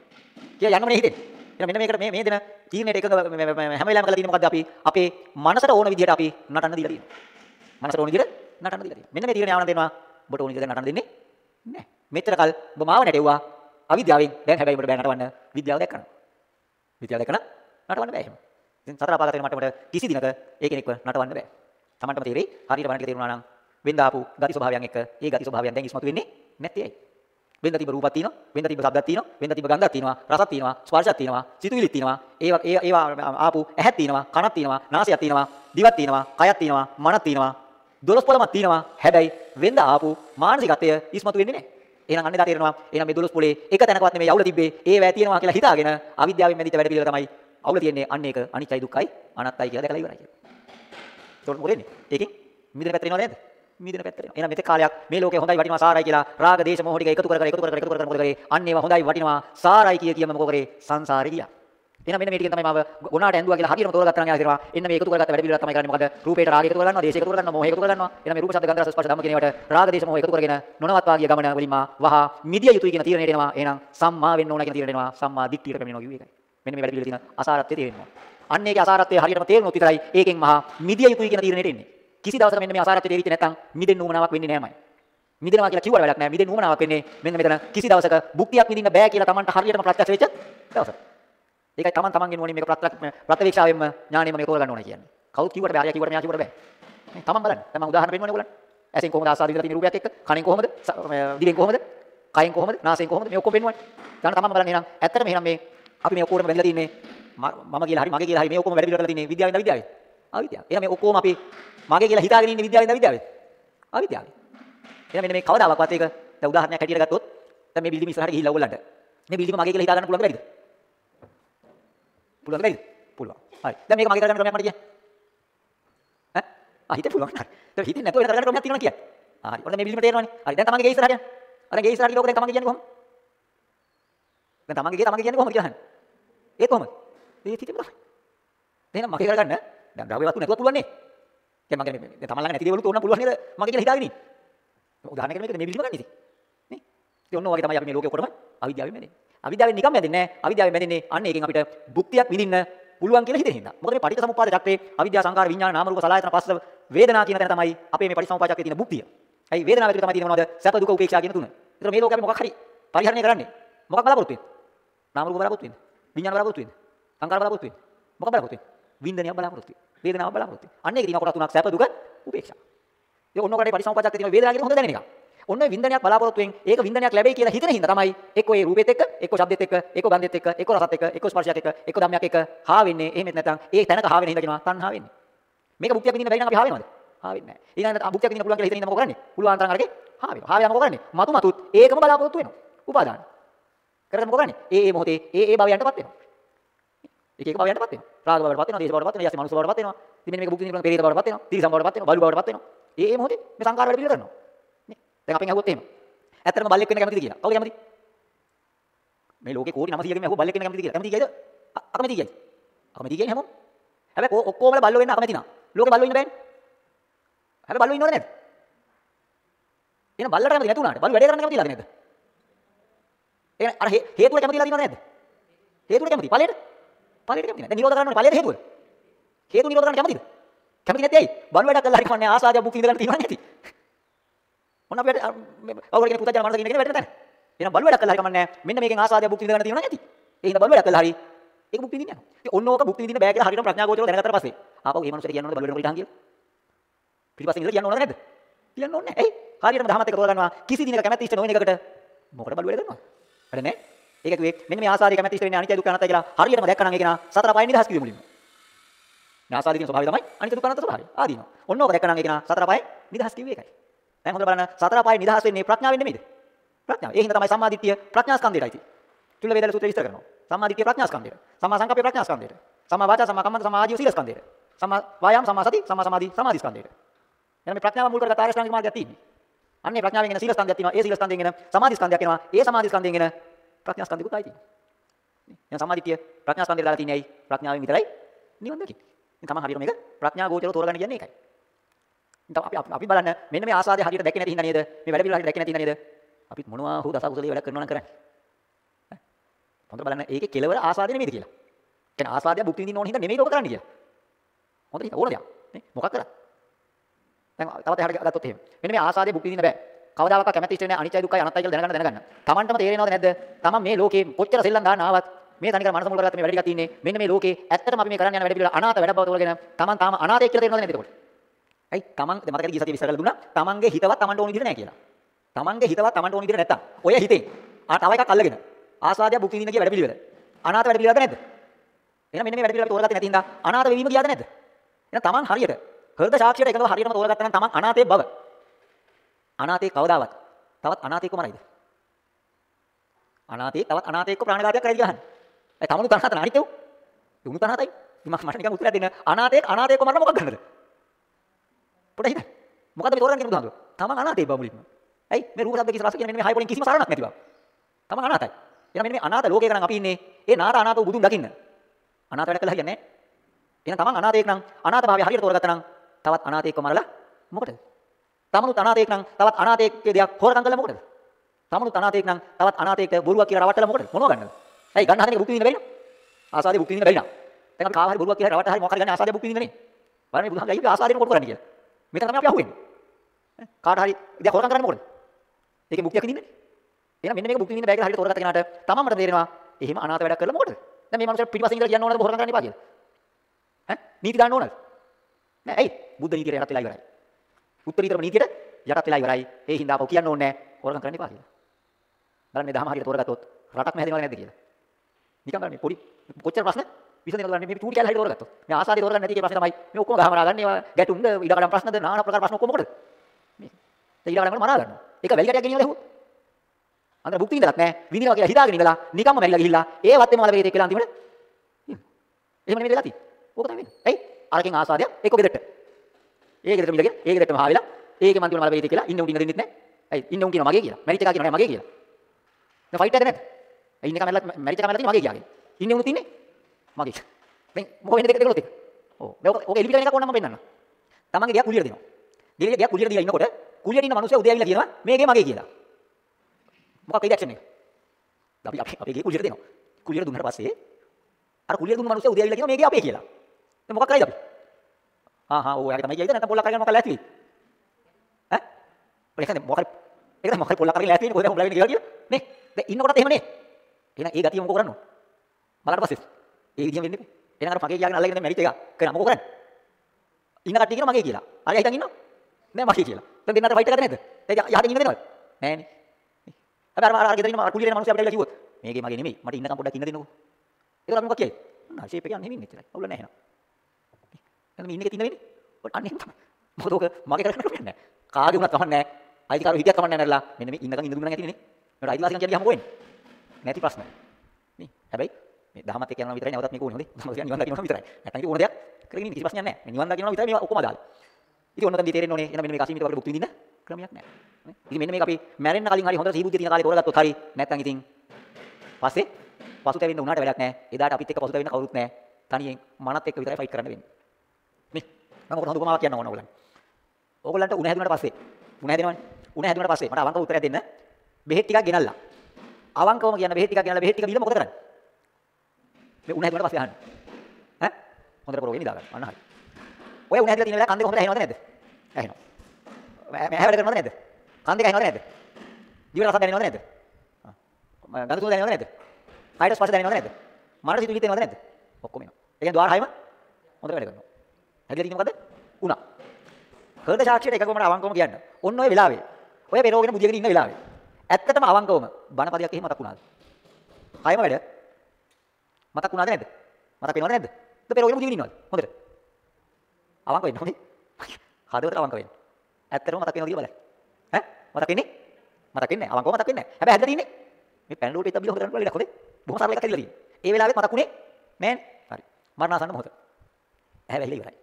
කියලා යන්නම නේ හිතෙන්නේ. එහෙනම් මෙන්න මේකට මේ මේ දෙන තීරණයට එකඟ හැම වෙලාවෙම කරලා තියෙන්නේ මොකද්ද අපි අපේ මනසට ඕන විදිහට අපි නටන්න දීලා තියෙනවා. මනසට ඕන විදිහට නටන්න දීලා තියෙනවා. මෙන්න මේ තීරණය ආවන දෙනවා. ඔබට ඕන විදිහට නටන්න දෙන්නේ නැහැ. මෙච්චර කල් ඔබ මාව නැටෙව්වා අවිද්‍යාවෙන්. දැන් හැබැයි ඔබට බෑ නටවන්න විද්‍යාව දැක්කන. විද්‍යාව දැක්කන නටවන්න බෑ එහෙම. ඉතින් සතර අපාගත වෙන මට්ටමට කිසි දිනක ඒ කෙනෙක්ව නටවන්න බෑ. Tamanටම තේරෙයි. හරියට බලන්න තේරුණා නම් වෙන්ද ආපු ගති ස්වභාවයන් එක්ක ඒ ගති ස්වභාවයන් දැන් ඉස්මතු වෙන්නේ නැත්තේ ඇයි? වෙන්ද තිබ්බ රූපක් තියෙනවා, වෙන්ද තිබ්බ ශබ්දක් තියෙනවා, වෙන්ද තිබ්බ ගන්ධක් තියෙනවා, රසක් තියෙනවා, ස්පර්ශයක් තියෙනවා, සිතුවිලිත් තියෙනවා. ඒවා ඒවා ආපු ඇහක් තියෙනවා, කනක් තියෙනවා, නාසයක් තියෙනවා, දිවක් තියෙනවා, කයක් තියෙනවා, මනක් තියෙනවා. දොළොස් පොළමක් තියෙනවා. හැබැයි වෙන්ද ආපු මානසිකත්වය ඉස්මතු වෙන්නේ නැහැ. එහෙනම් අන්නේ දා තේරෙනවා. එහෙනම් මේ දොළොස් පොලේ එක තැනකවත් නෙමෙයි අවුල තිබ්බේ. ඒ වැය තියෙනවා කියලා හිතාගෙන අවිද්‍යාවෙන් මැදිච්ච වැඩ පිළිවෙල තමයි අවුල තියෙන්නේ. අන්න ඒක අනිත්‍යයි දුක්ඛයි අනාත්තයි කියලා දැකලා ඉවරයි කියලා. ඒකට මොකද වෙන්නේ? ඒකෙන් මිදෙන පැත්තට එනවද නැද්ද? මිදෙන පැත්තට එනවා. එහෙනම් මෙතෙක් කාලයක් මේ ලෝකේ හොඳයි වටිනවා සාරයි කියලා රාග දේශ මොහ ටික එකතු කර කර එකතු කර කර එකතු කර කර මොකද කරේ? අන්න ඒවා හොඳයි වටිනවා සාරයි කිය කියම මොකද කරේ? සංසාරේ ගියා. එහෙනම් මෙන්න මේ ටිකෙන් තමයි මාව ගුණාට ඇඳුවා කියලා හරියටම තෝරගත්තා නම් යා කියනවා. එන්න මේ එකතු කරගත්ත වැඩ පිළිවෙල තමයි කරන්නේ. මොකද රූපේට රාග එකතු කරගන්නවා, දේශ එකතු කරගන්නවා, මොහ එකතු කරගන්නවා. එහෙනම් මේ රූප ශබ්ද ගන්ධ රස ස්පර්ශ ධම්ම කියන ඒවාට රාග දේශ මොහ එකතු කරගෙන නොනවත්වා ගිය ගමන වලින් මා වහා මිදිය යුතුයි කියන තීරණයට එනවා. එහෙනම් සම්මා වෙන්න ඕන කියන තීරණයට එනවා. සම්මා දිට්ඨියට පැමිණෙනවා කිව්වේ ඒකයි. මෙන්න මේ වැඩ පිළිවෙල තියෙන අසාරත්වය තේරෙනවා. අන්න ඒකේ අසාරත්වය හරියටම තේරුනොත් විතරයි ඒකෙන් මහා මිදිය යුතුයි කියන තීරණයට එන්නේ. කිසි දවසක මෙන්න මේ අසාරත්වය තේරිච්ච නැත්නම් මිදෙන්න උවමනාවක් වෙන්නේ නෑමයි. මිදෙනවා කියලා කිව්වට වැඩක් නෑ. මිදෙන්න උවමනාවක් වෙන්නේ මෙන්න මෙතන කිසි දවසක භුක්තියක් විඳින්න බෑ කියලා Tamanට හරියටම ප්‍රත්‍යක්ෂ වෙච්ච දවසක. ඒකයි Taman Tamanගෙන් ඕනේ මේක ප්‍රත්‍යක්ෂාවෙන්ම ඥාණයෙන්ම මේක තෝරගන්න ඕනේ කියන්නේ. කවුත් කිව්වට බෑ. ආයෙ කිව්වට මෙයා කිව්වට බෑ. නේ Taman බලන්න. දැන් මම උදාහරණ පෙන්නන්නේ ඔයගොල්ලන්. ඇසෙන් කොහොමද ආස්වාද විඳලා තියෙන රූපයක් එක්ක? කනෙන් කොහොමද? දිවෙන් කොහොමද? කයෙන් කොහොමද? නාසයෙන් කොහොමද? මේ ඔක්කොම පෙන්වන්නේ. ගන්න Taman බලන්න එහෙනම් ඇත්තටම එහෙනම් මේ අපි මේ ඔක්කොම බැඳලා තින්නේ මම කියලා හරි මගේ කියලා හරි මේ ඔක්කොම වැඩ පිළිවෙල කරලා තින්නේ විද්‍යාවෙන්ද අවිද්‍යාවෙන්ද? අවිද්‍යාව. එහෙනම් මේ ඔක්කොම අපි මගේ කියලා හිතාගෙන ඉන්නේ විද්‍යාවෙන්ද අවිද්‍යාවෙන්ද? අවිද්‍යාවෙන්. එහෙනම් මෙන්න මේ කවදාවත් ඒක දැන් උදාහරණයක් හැටියට ගත්තොත් දැන් මේ බිල්ඩින් ඉස්සරහට ගිහිල්ලා ඕගොල්ලන්ට මේ බිල්ඩින් මගේ කියලා හිතා ගන්න පුළුවන්ද බැරිද? පුළුවන්ද බැරිද? පුළුවන්. හරි. දැන් මේක මගේ කරගන්න ක්‍රමයක් මට කියන්න. ඈ? ආ හිතේ පුළුවන්. හරි. දැන් හිතේ නැතුව වෙන කරගන්න ක්‍රමයක් තියෙනවා කියන්න. හරි. ඔන්න මේ බිල්ඩින්ම තේරෙනවනේ. හරි. දැන් තමන්ගේ ගේ ඉස්සරහට යන්න. අර ගේ ඉස්සරහට ගිහලා ඔක දැන් තමන්ගේ කියන්නේ කොහොමද? දැන් තමන්ගේ ගේ තමන්ගේ කියන්නේ කොහොමද කියලා අහන්න. ඒත් කොහොමද? ඒ හිතේ තමයි. එහෙනම් මගේ කරගන්න දැන් ද්‍රව්‍ය වස්තු නැතුව පුළුවන් නේ. දැන් මගේ දැන් තමන් ළඟ නැති දේවලුත් ඕන පුළුවන් නේද? මගේ කියලා හිතාගෙන ඉන්නේ. උදාහරණයක් මේක මේ බිල්ඩින්ම ගන්න ඉතින්. නේ? ඉතින් ඔන්න ඔයගේ තමයි අපි මේ ලෝකේ ඔක්කොටම අවිද්‍යාවෙන් බැඳෙන්නේ. අවිද්‍යාවෙන් නිකම් බැඳෙන්නේ නැහැ. අවිද්‍යාවෙන් බැඳෙන්නේ අන්න ඒකෙන් අපිට භුක්තියක් විඳින්න පුළුවන් කියලා හිතෙන හින්දා. මොකද මේ පටිච්චසමුප්පාද චක්‍රේ අවිද්‍යා සංකාර විඥාන නාම රූප සලආයතන පස්ස වේදනා කියන තැන තමයි අපේ මේ පටිච්චසමුප්පාද චක්‍රේ තියෙන භුක්තිය. ඇයි වේදනාව ඇතුලේ තමයි තියෙන මොනවද? සැප දුක උපේක්ෂා කියන තුන. ඒතර මේ ලෝකේ අපි මොකක් හරි පරිහරණය කරන්නේ. මොකක් බලාපොරොත්තු වෙන්නේ? නාම රූප බලාපොරොත්තු වෙන්නේ. විඥාන බලාපොරොත්තු වෙන්නේ. සංකාර බලාපොරොත්තු වෙන්නේ. මොකක් බලාපොරොත්තු වෙන්නේ? වින්දනයක් බලාපොරොත්තු වෙන්නේ. වේදනාව බලාපොරොත්තු වෙන්නේ. අන්න ඒක තියෙන කොටස් තුනක් සැප දුක උපේක්ෂා. ඒ ඔන්න ඔකට පරිසම්පාදයක් තියෙන වේදනාව කියන හොඳ දැනෙන එක. ඔන්න වින්දනයක් බලාපොරොත්තුෙන් ඒක වින්දනයක් ලැබෙයි කියලා හිතන හින්දා තමයි එක්ක ඒ රූපෙත් එක්ක එක්ක ශබ්දෙත් එක්ක එක්ක ගන්ධෙත් එක්ක එක්ක රසත් එක්ක එක්ක ස්පර්ශයත් එක්ක එක්ක ධම්මයක් එක්ක හා වෙන්නේ එහෙමත් නැත්නම් ඒ තැනක හා වෙන හින්දා කියනවා තණ්හා වෙන්නේ මේක බුක්තියක් විඳින්න බැරි නම් අපි හා වෙනවද හා වෙන්නේ නැහැ. ඊළඟට බුක්තියක් විඳින්න පුළුවන් කියලා හිතන හින්දා මොකද කරන්නේ? පුළුවන් තරම් අරගේ හා වෙනවා හා වෙනවා මොකද කරන්නේ? මතු මතුත් ඒකම බලාපොරොත්තු වෙනවා. උපාදාන. කරගෙන මොකද කරන්නේ? ඒ ඒ මොහොතේ ඒ ඒ භවයන්ටපත් වෙනවා. එක එක භවයන්ටපත් වෙනවා රාග භවයටපත් වෙනවා දේශ භවයටපත් වෙනවා ඊයස් මනුස්ස භවයටපත් වෙනවා ඉතින් මෙන්න මේක බුක්ති විඳින්න පුළුවන් පෙරේත භවයටපත් වෙනවා තිරිසන් භවයටපත් වෙනවා බලු භවයටපත් වෙනවා ඒ ඒ මොහොතේ මේ සංකාර වැඩ පිළිවෙල කරනවා නේ දැන් අපෙන් අහුවොත් එහෙම ඇත්තටම බල්ලෙක් වෙන්න කැමතිද කියලා. කවුද කැමති? මේ ලෝකේ කෝටි 900කින් අහුව බල්ලෙක් වෙන්න කැමතිද කියලා. කැමති කියයිද? අකමැති කියයිද? අකමැති කියන්නේ හැමෝම. හැබැයි ඔක්කොම බල්ලෝ වෙන්න අකමැති නා. ලෝකේ බල්ලෝ ඉන්න බෑනේ. හැබැයි බල්ලෝ ඉන්නවද නැද්ද? එහෙනම් බල්ලට කැමති නැතු උනාට බල්ලෝ වැඩේ කරන්න කැමතිලාද නැද්ද? එහෙනම් අර හේතුව කැමතිලා තියෙනවද නැද්ද? හේතුවට කැමති. ඵලයට? ඵලයට කැමති නැහැ. දැන් නිරෝධ කරන්න ඕනේ ඵලයට හේතුව. හේතු නිරෝධ කරන්න කැමතිද? කැමති නැති ඇයි? බල්ලෝ වැඩක් කරලා හරි කන්නේ ආසාදිය බුක් ඉඳලා තියෙනවා නැති. මොන අපිට කවුරු කෙනෙක් පුතජන මනසකින් ඉඳගෙන වැටෙන තැන. එහෙනම් බලු වැඩක් කළා හරි කමන්නේ මේ මේකෙන් ආසාදය භුක්ති විඳ ගන්න තියෙනවා නැති. ඒ හින්දා බලු වැඩක් කළා හරි ඒක භුක්ති විඳින්න යනවා. ඉතින් ඔන්න ඕක භුක්ති විඳින්න බෑ කියලා හරියට ප්‍රඥා ගෝචරව දැනගත්තට පස්සේ ආපහු මේ මනුස්සයට කියන්න ඕනද බලු වැඩ කරලා හිටන් කියලා. පිටිපස්සේ ඉඳලා කියන්න ඕනද නැද්ද? පිළිගන්න ඕනේ නැහැ. එයි හරියටම දහමත් එක තෝරගන්නවා. කිසි දිනක කැමැති ඉෂ්ට නොවන එකට මොකට බලු වැඩ කරනවා? වැඩ නැහැ. ඒක කිව්වේ මෙන්න මේ ආසාරය කැමැති ඉෂ්ට වෙන්නේ අනිත්‍ය දුක්ඛ අනාත්මයි කියලා හරියටම දැක්කනම් ඒක නා සතර පහෙන් නිදහස් කිව්වේ මුලින්ම. මේ ආසාරය කියන ස්වභාවය තමයි අනිත්‍ය දුක්ඛ අනාත්ම ස්වභාවය. ආදීනවා. ඔන්න ඕක දැක්කනම් ඒක නා සතර පහෙන් නිදහස් කිව්වේ ඒකයි. දැන් හොඳට බලන්න සතර පහෙන් නිදහස් වෙන්නේ ප්‍රඥාවෙන් නෙමෙයිද? ප්‍රඥාව. ඒ හින්දා තමයි සම්මාදිට්ඨිය ප්‍රඥා ස්කන්ධයටයි තියෙන්නේ. චුල්ල වේදල සූත්‍රය විස්තර කරනවා. සම්මාදිට්ඨිය ප්‍රඥා ස්කන්ධයට. සම්මා සංකප්පේ ප්‍රඥා ස්කන්ධයට. සම්මා වාචා සම්මා කම්මන්ත සම්මා ආජීව සීල ස්කන්ධයට. සම්මා වායාම සම්මා සති සම්මා සමාධි සමාධි ස්කන්ධයට. එහෙනම් මේ ප්‍රඥාව මුල් කරගත් ආරෂ්ඨාංගික මාර්ගයක් තියෙන්නේ. අන්නේ ප්‍රඥාවෙන් එන සීල ස්කන්ධයක් තියෙනවා. ඒ සීල ස්කන්ධයෙන් එන සමාධි ස්කන්ධයක් එනවා. ඒ සමාධි ස්කන්ධයෙන් එන ප්‍රඥා ස්කන්ධිකුත් ආයි තියෙනවා. එහෙනම් සමාධිත්‍ය ප්‍රඥා ස්කන්ධයට දාලා තින්නේ ඇයි? ප්‍රඥාවෙන් විතරයි නිවන් දකින්නේ. ඉතින් තමයි හරියට මේක ප්‍රඥා ගෝචරව තෝරගන්න කියන්නේ ඒකයි. ඉතින් අපි අපි බලන්න මෙන්න මේ ආසාදේ හරියට දැකේ නැති හින්දා නේද? මේ වැඩ පිළිවෙල හරියට දැකේ නැති හින්දා නේද? අපිත් මොනවා හෝ දස කුසලයේ වැඩ කරනවා නම් කරන්නේ. හොඳට බලන්න ඒකේ කෙලවර ආසාදේ නෙමෙයිද කියලා. කියන්නේ ආසාදය භුක්ති විඳින්න ඕන හින්දා නෙමෙයි ලෝක කරන්නේ කියලා. හොඳට හිත ඕන දෙයක්. නේ මොකක් කරා? දැන් තවත් එහාට ගත්තොත් එහෙම. මෙන්න මේ ආසාදේ භුක්ති විඳින්න බෑ. කවදාවත් කැමැති ඉෂ්ට නැහැ අනිත්‍ය දුක්ඛයි අනත්තයි කියලා දැනගන්න දැනගන්න. Tamanටම තේරෙනවද නැද්ද? Taman මේ ලෝකේ කොච්චර සෙල්ලම් දාන්න ආවත් මේ තනිකර මනස මුල් කරගත්ත මේ වැඩ ටිකක් තියෙන්නේ. මෙන්න මේ ලෝකේ ඇත්තටම අපි මේ කරන්න යන වැඩ පිළිවෙල අනාථ වැඩ බව තෝරගෙන Taman තාම අනාථයෙක් කියලා තේරෙනවද නැද්ද එතකොට? ඇයි Taman දැන් මතකද ගිය සතියේ විස්තර කරලා දුන්නා Tamanගේ හිතවත් Tamanට ඕන විදිහට නැහැ කියලා. Tamanගේ හිතවත් Tamanට ඕන විදිහට නැත්තම් ඔය හිතේ ආ තව එකක් අල්ලගෙන ආසාදය භුක්ති විඳින්න කිය වැඩ පිළිවෙල. අනාථ වැඩ පිළිවෙලද නැද්ද? එහෙනම් මෙන්න මේ වැඩ පිළිවෙල අපි තෝරගත්තේ නැති හින්දා අනාථ වෙවීම ගියාද නැද්ද? එහෙනම් Taman හරියට හෘද සාක්ෂියට එකදව හරියටම තෝරගත්තා නම් Taman අනාථේ බව. අනාථේ කවදාවත් තවත් අනාථේක මරයිද? අනාථේ තවත් අනාථේක ප්‍රාණඝාතයක් කරයිද ගහන්න. ඒ තමනු තනහත අනිත් ඒව. උණු තනහතයි. මම මට නිකන් උත්තරයක් දෙන්න. අනාථේක අනාථේක මරන මොකක් ගන්නද? පොඩ හිත. මොකද්ද මේ තෝරගන්නේ බුදුහාමුදුරුවෝ? Taman අනාථේ බව මුලින්ම. ඇයි මේ රූප ශබ්ද කිසි රස කියන මෙන්න මේ හය පොලින් කිසිම සරණක් නැති බව. Taman අනාථයි. එහෙනම් මෙන්න මේ අනාථ ලෝකයක නම් අපි ඉන්නේ. ඒ නාථ අනාථ වූ බුදුන් දකින්න. අනාථ වැඩ කළා හරියන්නේ නැහැ. එහෙනම් Taman අනාථයෙක් නම් අනාථ භාවය හරියට තෝරගත්තා නම් තවත් අනාථයෙක්ව මරලා මොකටද? තමනුත් අනාථයෙක් නම් තවත් අනාථයෙක්ගේ දෙයක් හොරකම් කළා මොකටද? තමනුත් අනාථයෙක් නම් තවත් අනාථයෙක්ට බොරුවක් කියලා රවට්ටලා මොකටද? මොනව ගන්නද? ඇයි ගන්න හදන්නේ බුක්ති විඳින්න බැරි නෝ? ආසාදේ බුක්ති විඳින්න බැරි නෝ? දැන් අපි කාව හරි බොරුවක් කියලා රවට්ටලා හරි මොකක් හරි ගන්න ආසාදේ බුක්ති විඳින්න නේ. බලන්න මේ බුදුහාම ගිහින් ආසාදේම කොට කරන්නේ කියලා. මෙතන තමයි අපි අහුවෙන්නේ. කාට හරි දෙයක් හොරකම් කරන්නේ මොකටද? ඒකේ මුක්තියක් විඳින්නේ. එහෙනම් මෙන්න මේක බුක්ති විඳින්න බෑ කියලා හරියට තෝරගත්ත කෙනාට තමන්ට තේරෙනවා එහෙම අනාථ වැඩක් කරලා මොකටද? දැන් මේ මනුස්සයා පිටිපස්සෙන් ඉඳලා කියන්න ඕනද හොරකම් කරන්න එපා කියලා? ඈ නීති දාන්න ඕනද? නෑ ඇයි? බුද්ධ නීතියට යටත් වෙලා ඉවරයි. උත්තරීතරම නීතියට යටත් වෙලා ඉවරයි. ඒ හින්දා අපෝ කියන්න ඕනේ නෑ හොරකම් කරන්න එපා කියලා. බලන්න මේ දහම හරියට තෝරගත්තොත් රටක්ම හැදෙනවද නැද්ද කියලා. නිකන් බලන්න මේ පොඩි කොච්චර ප්‍රශ්න විසඳෙනවද බලන්න මේ චූටි කැලේ හරියට තෝරගත්තොත්. මේ ආසාදී තෝරගන්න නැති කේ ප්‍රශ්නේ තමයි මේ ඔක්කොම ගහමරා ගන්න ඒවා ගැටුම්ද ඊළඟට ප්‍රශ්නද নানা ප්‍රකාර ප්‍රශ්න ඔක්කොම මොකටද? මේ. ඒ ඊළඟට මරා ගන්නවා. ඒක වැලි කැටයක් ගෙනියලා හෙව්වොත්. අnder භුක්ති විඳලත් නැහැ. විඳිනවා කියලා හිතාගෙන ඉඳලා නිකම්ම මැරිලා ගිහිල්ලා ඒ වත්තේම වල වේදේක් කියලා අන්තිමට. එහෙම නෙමෙයි වෙලා තියෙන්නේ. ඕක තමයි වෙන්නේ. ඇයි? අරකින් ආසාදයක් එක්ක ගෙදරට. ඒ ගෙදරට මිලගෙන ඒ ගෙදරටම හාවිලා ඒකේ මන්තිවල මල වේදේක් කියලා ඉන්න උන් ඉන්න දෙන්නෙත් නැහැ. ඇයි? ඉන්න උන් කියනවා මගේ කියලා. මැරිච් එකා කියනවා නෑ මගේ කියලා. දැන් ෆයිට් එකද නැද්ද? ඇයි ඉන්න එක මැරිලා මැරිච් එකා මැරිලා තියෙන්නේ මගේ කියාගෙන. ඉන්නේ උනුත් ඉන්නේ මගේ. දැන් මොකෝ වෙන්නේ දෙක දෙකලොත් එක. ඔව්. දැන් ඕක එලිපිට එකක් ඕනනම් මම පෙන්නන්න. තමන්ගේ ගියක් කුලියට දෙනවා. ගෙලිය ගියක් කුලියට දීලා ඉන්නකොට කුලියට ඉන්න මිනිස්සු උදේ ඇවිල්ලා කියනවා මේකේ මගේ කියලා. මොකක් වෙයිද ඇක්ෂන් එක? අපි අපි අපේ ගේ කුලියට දෙනවා. කුලියට දුන්නාට පස්සේ අර කුලියට දුන්න මිනිස්සු උදේ ඇවිල්ලා කියනවා මේකේ අපේ කියලා. දැන් මොකක් කරයිද අපි? ආ හා ඕ යාගේ තමයි කියයිද නැත්නම් පොල්ලක් අරගෙන මොකක් ලෑස්ති වෙයි? ඈ? ඔය එකනේ මොකක් ඒකද මොකක් පොල්ලක් අරගෙන ලෑස්ති වෙන්නේ කොහෙද හොම්ලා වෙන්නේ කියලා කියලා නේ? දැන් ඉන්නකොටත් එහෙම නේ. එහෙනම් ඒ ගතිය මොකෝ කරන්නේ? බලන්න පස්සේ. ඒ විදිහම වෙන්නේ. එහෙනම් අර මගේ කියාගෙන අල්ලගෙන දැන් මැරිච් එක කරා මොකෝ කරන්නේ? ඉන්න කට්ටිය කියනවා මගේ කියලා. අර හිතන් ඉන්නවා. නෑ මගේ කියලා. දැන් දෙන්නට ෆයිට් එකද නැද්ද? ඒක යහටින් ඉන්න දෙනවද? නෑනේ. හැබැයි අර අර ගෙදර ඉන්න අර කුලියේ ඉන්න මිනිස්සු අපිට කිව්වොත් මේකේ මගේ නෙමෙයි. මට ඉන්නකම් පොඩ්ඩක් ඉන්න දෙන්නකෝ. ඒක අපි මොකක් කියයි? අන්න ෂේප් එක යන්නේ නෙමෙයි ඉන්නේ. අවුල නැහැ එහෙනම්. එහෙනම් මේ ඉන්න එකේ ඉන්න වෙන්නේ. අන්න එහෙම තමයි. මොකද ඔක මගේ කරගෙන කරන්නේ නැහැ. කාගේ වුණත් කමක් නැහැ. අයිතිකාරෝ හිටියක් කමක් නැහැ නේදලා. මෙන්න මේ ඉන්නකම් ඉන්න දුන්නා නම් ඇතිනේ. මේකට අයිතිවාසිකම් කියලා ගියාම මොකෙන්නේ? නැති ප්‍රශ්න. නේ. හැබැයි මේ දහමත් එක්ක යනවා විතරයි නැවතත් මේක ඕනේ හොඳේ. මම කියන්නේ නිවන් දකින්නවා විතරයි. නැත්නම් ඉතින් ඕන දෙයක් කරගෙන ඉන්න කිසි ප්‍රශ්නයක් නැහැ. මේ නිවන් දකින්නවා විතරයි මේවා ඔක්කොම අදාළ. ඉතින් ඔන්න තන්දි තේරෙන්න ඕනේ. එහෙනම් මෙන්න මේක අසීමිත වගේ භුක්ති විඳින්න ක්‍රමයක් නැහැ. නේ. ඉතින් මෙන්න මේක අපි මැරෙන්න කලින් හරි හොඳට සීබුද්ධිය තියෙන කාලේ තෝරගත්තොත් හරි. නැත්නම් ඉතින් පස්සේ පසුතැවෙන්න උනාට වැඩක් නැහැ. එදාට අපිත් එක්ක පසුතැවෙන්න කවුරුත් නැහැ. තනියෙන් මනත් එක්ක විතරයි ෆයිට් කරන්න වෙන්නේ. නේ. මම ඔකට හොඳ උපමාවක් කියන්න ඕන ඕගොල්ලන්ට. ඕගොල්ලන්ට උණ හැදුනට පස්සේ උණ හැදෙනවනේ. උණ හැදුනට පස්සේ මට අවංකව උත්තරයක් දෙන්න. බෙහෙත් ටිකක් ගෙනල්ලා. අවංකවම කියන බෙහෙත් ටිකක් ගෙනල්ලා බෙහෙත් ටික දීලා මොකද කරන්නේ? මේ උණ හැදුනට පස්සේ අහන්න. ඈ? හොඳට පොරෝගේ නිදාගන්න. අන්න හරි. ඔය උණ හැදලා තියෙන වෙලාව කන් දෙක හොඳට ඇහෙනවද නැද්ද? ඇහෙනවා. මම ඇහැ වැඩ කරනවද නැද්ද? කන් දෙක ඇහෙනවද නැද්ද? දිවට රසක් දැනෙනවද නැද්ද? ආ. ගඳ සුවඳ දැනෙනවද නැද්ද? කයට ස්පර්ශ දැනෙනවද නැද්ද? මනස සිතුවිලි තේනවද නැද්ද? ඔක්කොම එනවා. ඒ කියන්නේ ద్వාර හයම හොඳට වැඩ කරනවා. හැදලා තියෙන්නේ මොකද්ද? උණ. හෘද සාක්ෂියට එකකම අවංකවම කියන්න. ඔන්න ඔය වෙලාවේ. ඔය පෙරෝගෙන බුදියගෙන ඉන්න වෙලාවේ. ඇත්තටම අවංකවම බණපදයක් එහෙම මතක් වුණාද? හයම වැඩ. මතක් වුණාද නැද්ද? මතක් වෙනවද නැද්ද? ද පෙරෝගෙන බුදියගෙන ඉන්නවද? හොඳට. අවංක වෙන්න හොඳේ. හදවතට අවංක වෙන්න. ඇත්තටම මතක් වෙනවද කියලා බලන්න. ඈ? මතක් වෙන්නේ? මතක් වෙන්නේ නැහැ. අවංකව මතක් වෙන්නේ නැහැ. හැබැයි හැදලා තියෙන්නේ. මේ පැනලෝට ඉත බිල හොදන්න පුළුවන් ලෙඩක් හොඳේ. බොහොම සරල එකක් හදිලා තියෙන්නේ. ඒ වෙලාවෙත් මතක් වුණේ නෑනේ. හරි. මරණාසන්න මොහොත. ඇහැ වැහිලා ඉවරයි.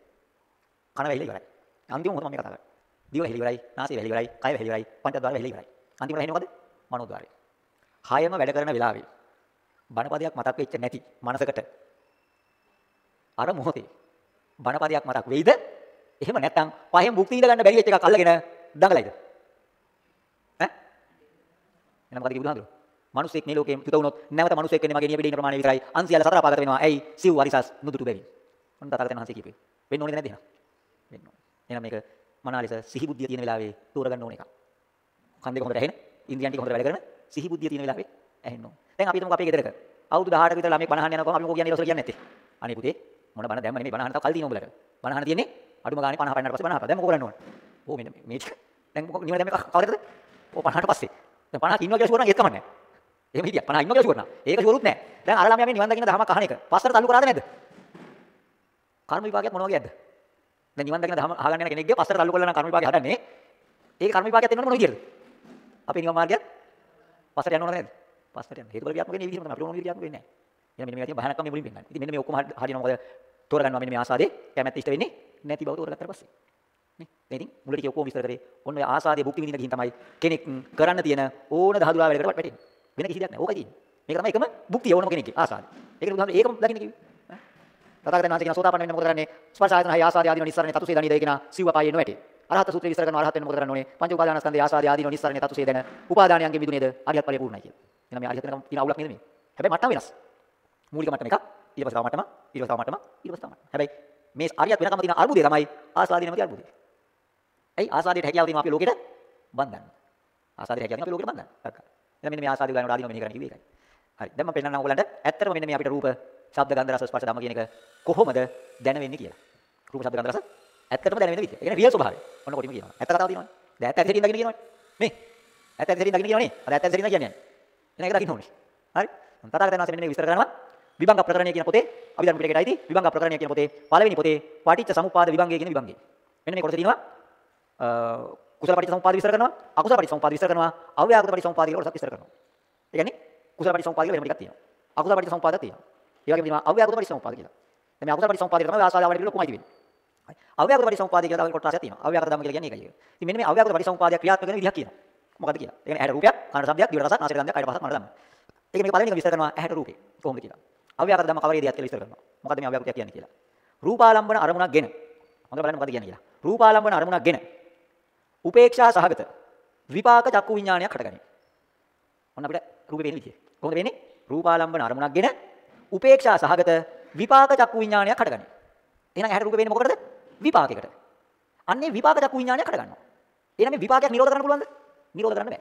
කන වැහිලා ඉවරයි. අන්තිම මොහොත මම මේ කතා කරන්නේ. දිව වැහිලා ඉවරයි, නාසය වැහිලා ඉවරයි, කය වැහිලා ඉවරයි, පංචද්වාර වැහිලා ඉවරයි. අන්තිමට ඇහෙන්නේ මොකද? මනෝද්වාරය. හයම වැඩ කරන වෙලාවේ බණපදයක් මතක් වෙච්ච නැති මනසකට අර මොහොතේ බණපදයක් මතක් වෙයිද? එහෙම නැත්නම් පහෙන් භුක්ති විඳ ගන්න බැරි වෙච්ච එකක් අල්ලගෙන දඟලයිද? ඈ? එහෙනම් මොකද කිව්වද? මිනිස්සෙක් මේ ලෝකේ චුත වුණොත් නැවත මිනිස්සෙක් වෙන්නේ මගේ නියපිටින් ප්‍රමාණය විතරයි. අන්සියල සතර පාගත වෙනවා. ඇයි? සිව් වරිසස් නුදුටු බැවින්. ඔන්න තථාගතයන් වහන්සේ කියපේ. වෙන්න ඕනේ නැද්ද එහෙනම්? වෙන්න ඕනේ. එහෙනම් මේක මනාලෙස සිහි බුද්ධිය තියෙන වෙලාවේ තෝරගන්න ඕන එකක්. කන් දෙක හොඳට ඇහෙන, ඉන්ද්‍රියන් ටික හොඳට වැඩ කරන සිහි බුද්ධිය තියෙන වෙලාවේ ඇහෙන්න ඕන. දැන් අපි හිතමුකෝ අපේ ගෙදරක අවුරුදු 18ක විතර ළමෙක් බණ අහන්න යනකොට අපි මොකෝ කියන්නේ ඊට කියන්නේ නැත්තේ. අනේ පුතේ මොන බණ දැම්ම නෙමෙයි බණ අහන්න තව කල් තියෙනවා උඹලට. බණ අහන්න තියෙන්නේ අඩුම ගානේ 50 පෙන්නට පස්සේ බණ අහපන්. දැන් මොකෝ කරන්න ඕන? ඕ මෙන්න මේ ටික. දැන් මොකෝ නිවන දැන් මේ කවරද? ඕ 50ට පස්සේ. දැන් 50 ඉන්නවා කියලා ෂුවර් නම් ඒත් කමන්නේ නැහැ. එහෙම හිටියා 50 ඉන්නවා කියලා ෂුවර් නම්. ඒක ෂුවරුත් නැහැ. දැන් අර ළමයා මේ නිවන් දකින්න දහමක් අහන එක. පස්සට තල්ලු කරාද නැද්ද? කර්ම විපාකයක් මොන වගේද? දැන් නිවන් දකින්න දහම අහගන්න යන කෙනෙක්ගේ පස්සට තල්ලු කරලා නම් කර්ම විපාකය හදන්නේ. ඒක කර්ම විපාකයක් දෙන්න මොන විදියටද? අපේ නිවන් මාර්ගයත් පස්සට යන්න ඕනද නැද්ද? පස්සට යන්න. හේතුඵල ක්‍රියාත්මක වෙන්නේ මේ විදිහම තමයි. අපිට ඕන විදිහට ක්‍රියාත්මක වෙන්නේ නැහැ. එහෙනම් මෙන්න මේ තියෙන භයානකම මේ මුලින් පෙන්නන්නේ. ඉතින් මෙන්න මේ ඔක්කොම හරියනවා මොකද? තෝරගන්නවා මෙන්න මේ ආසාදේ කැමැත්ත ඉෂ්ට වෙන්නේ නැති බව තෝරගත්තට පස්සේ. නේ? මේ ඉතින් මුලට කිය ඔක්කොම විස්තර කරේ. ඔන්න ඔය ආසාදේ භුක්ති විඳින්න ගිහින් තමයි කෙනෙක් කරන්න තියෙන ඕන දහදුරා වැඩකට වැටෙන්නේ. වෙන කිසි දෙයක් නැහැ. ඕකයි තියෙන්නේ. මේක තමයි එකම භුක්තිය ඕනම කෙනෙක්ගේ ආසාදේ. ඒකනේ බුදුහාම ඒකම දකින්න කිව්වේ. තථාගතයන් වහන්සේ කියන සෝතාපන්න වෙන්න මොකද කරන්නේ? ස්පර්ශ ආයතන හය ආසාදී ආදීන නිස්සරණේ තතුසේ දණී දෙයකින සිව්වපායේ නොවැටේ. අරහත් සූත්‍රය විස්තර කරනවා අරහත් වෙන්න මොකද කරන්න ඕනේ? පංච උපාදානස්කන්ධය ආසාදී ආදීන නිස්සරණේ තතුසේ දැන උපාදානයන්ගේ මිදුනේද අරියත් ඵලය පූර්ණයි කියලා. එහෙනම් මේ අරියත් වෙනකම් තියෙන අවුලක් නේද මේ? හැබැයි මට්ටම වෙනස්. මූලික මට්ටම එකක් ඊට පස්සේ තව මට්ටම ඊට පස්සේ තව මට්ටම ඊට පස්සේ තව මට්ටම. හැබැයි මේ අරියත් වෙනකම් තියෙන අර්බුදය තමයි ආසාදී නැමැති අර්බුදය. ඇයි ආසාදයට හැකියාව තියෙනවා අපේ ලෝකෙට බන්ධන්න. ආසාදයට හැකියාව තියෙනවා අපේ ලෝකෙට බන්ධන්න. දක්කා. එහෙනම් මෙන්න මේ ආසාදී ගානට ආදීනව මෙහෙ කරන්න කිව්වේ ඒකයි. හරි. දැන් මම පෙන්නන්නම් ඔයගලන්ට ඇත්තටම මෙන්න මේ අපිට රූප, ශබ්ද, ගන්ධ, රස, ස්පර්ශ, ධම්ම කියන එක කොහොමද දැනෙන්නේ කියලා. රූප, ශබ්ද, ගන්ධ, රස ඇත්තටම දැනෙන විදිය. ඒ කියන්නේ රියල් ස්වභාවය. ඔන්න කොටිම කියනවා. ඇත්ත කතාව තියෙනවනේ. දැන් ඇත්ත ඇත්ත හැටින් දකින්න කියනවනේ. මේ. ඇත්ත ඇත්ත හැටින් දකින්න කියනවනේ. අර ඇත්ත ඇත්ත හැටින් කියන්නේ. එන එක දකින්න ඕනේ. හරි. තථාගතයන් වහන්සේ මෙන්න මේ විස්තර කරනවා. විභංග ප්‍රකරණය කියන පොතේ අභිධර්ම පිටකයට අයිති විභංග ප්‍රකරණය කියන පොතේ පළවෙනි පොතේ පටිච්ච සමුප්පාද විභංගය කියන විභංගය. මෙන්න මේ කොටස තියෙනවා. කුසල පටිච්ච සමුප්පාද විස්තර කරනවා. අකුසල පටිච්ච සමුප්පාද විස්තර කරනවා. අව්‍යාකෘත පටිච්ච සමුප්පාද කියලා කොටසක් විස්තර කරනවා. ඒ කියන්නේ කුසල පටිච්ච සමුප්පාද කියලා වෙනම ටිකක් තියෙනවා. අකුසල පටිච්ච සමුප්පාදයක් තියෙනවා. ඒ වගේම තියෙනවා අව්‍යාකෘත පටිච්ච සමුප්පාද කියලා. දැන් මේ අකුසල පටිච්ච සමුප්පාදය තමයි ආසාදාවට කියලා කොහොමද වෙන්නේ? අව්‍යාකෘත පටිච්ච සමුප්පාදය කියලා තව කොටසක් තියෙනවා. අව්‍යාකෘත ධම්ම කියලා කියන්නේ ඒකයි. ඉතින් මෙන්න මේ අව්‍යාකෘත පටිච්ච සමුප්පාදය ක්‍රියාත්මක වෙන විදිහක් කියනවා. මොකද්ද කියලා? ඒ කියන්නේ ඇහැට රූපයක්, කනට ශබ්දයක්, දිවට රසක්, නාසයට ගන්ධයක්, කයට පහසක්, මනට ධම්ම. ඒක මේක පළවෙනි එක විස්තර කරනවා ඇහැට රූපේ. කොහොමද කියලා. අව්‍යාකෘත ධම්ම කවරේ දෙයක් කියලා විස්තර කරනවා. මොකද්ද මේ අව්‍යාකෘතය කියන්නේ කියලා. රූපාලම්බන අරමුණක් ගෙන. හොඳට බලන්න මොකද්ද කියන්නේ කියලා. රූපාලම්බන අරමුණක් ගෙන. උපේක්ෂා සහගත විපාක චක්කු විඥානයක් හටගන්නේ. ඔන්න අපිට රූපේ පේන විදිය. කොහොමද වෙන්නේ? රූපාලම්බන අරමුණක් ගෙන උපේක්ෂා සහගත විපාක චක්කු විඥානයක් හටගන්නේ. එහෙනම් ඇහැට රූපේ වෙන්නේ මොකටද? විපාකයකට. අන්නේ විපාක චක්කු විඥානයක් හටගන්නවා. එහෙනම් මේ විපාකයක් නිරෝධ කරන්න පුළුවන්ද? නිරෝධ කරන්න බෑ.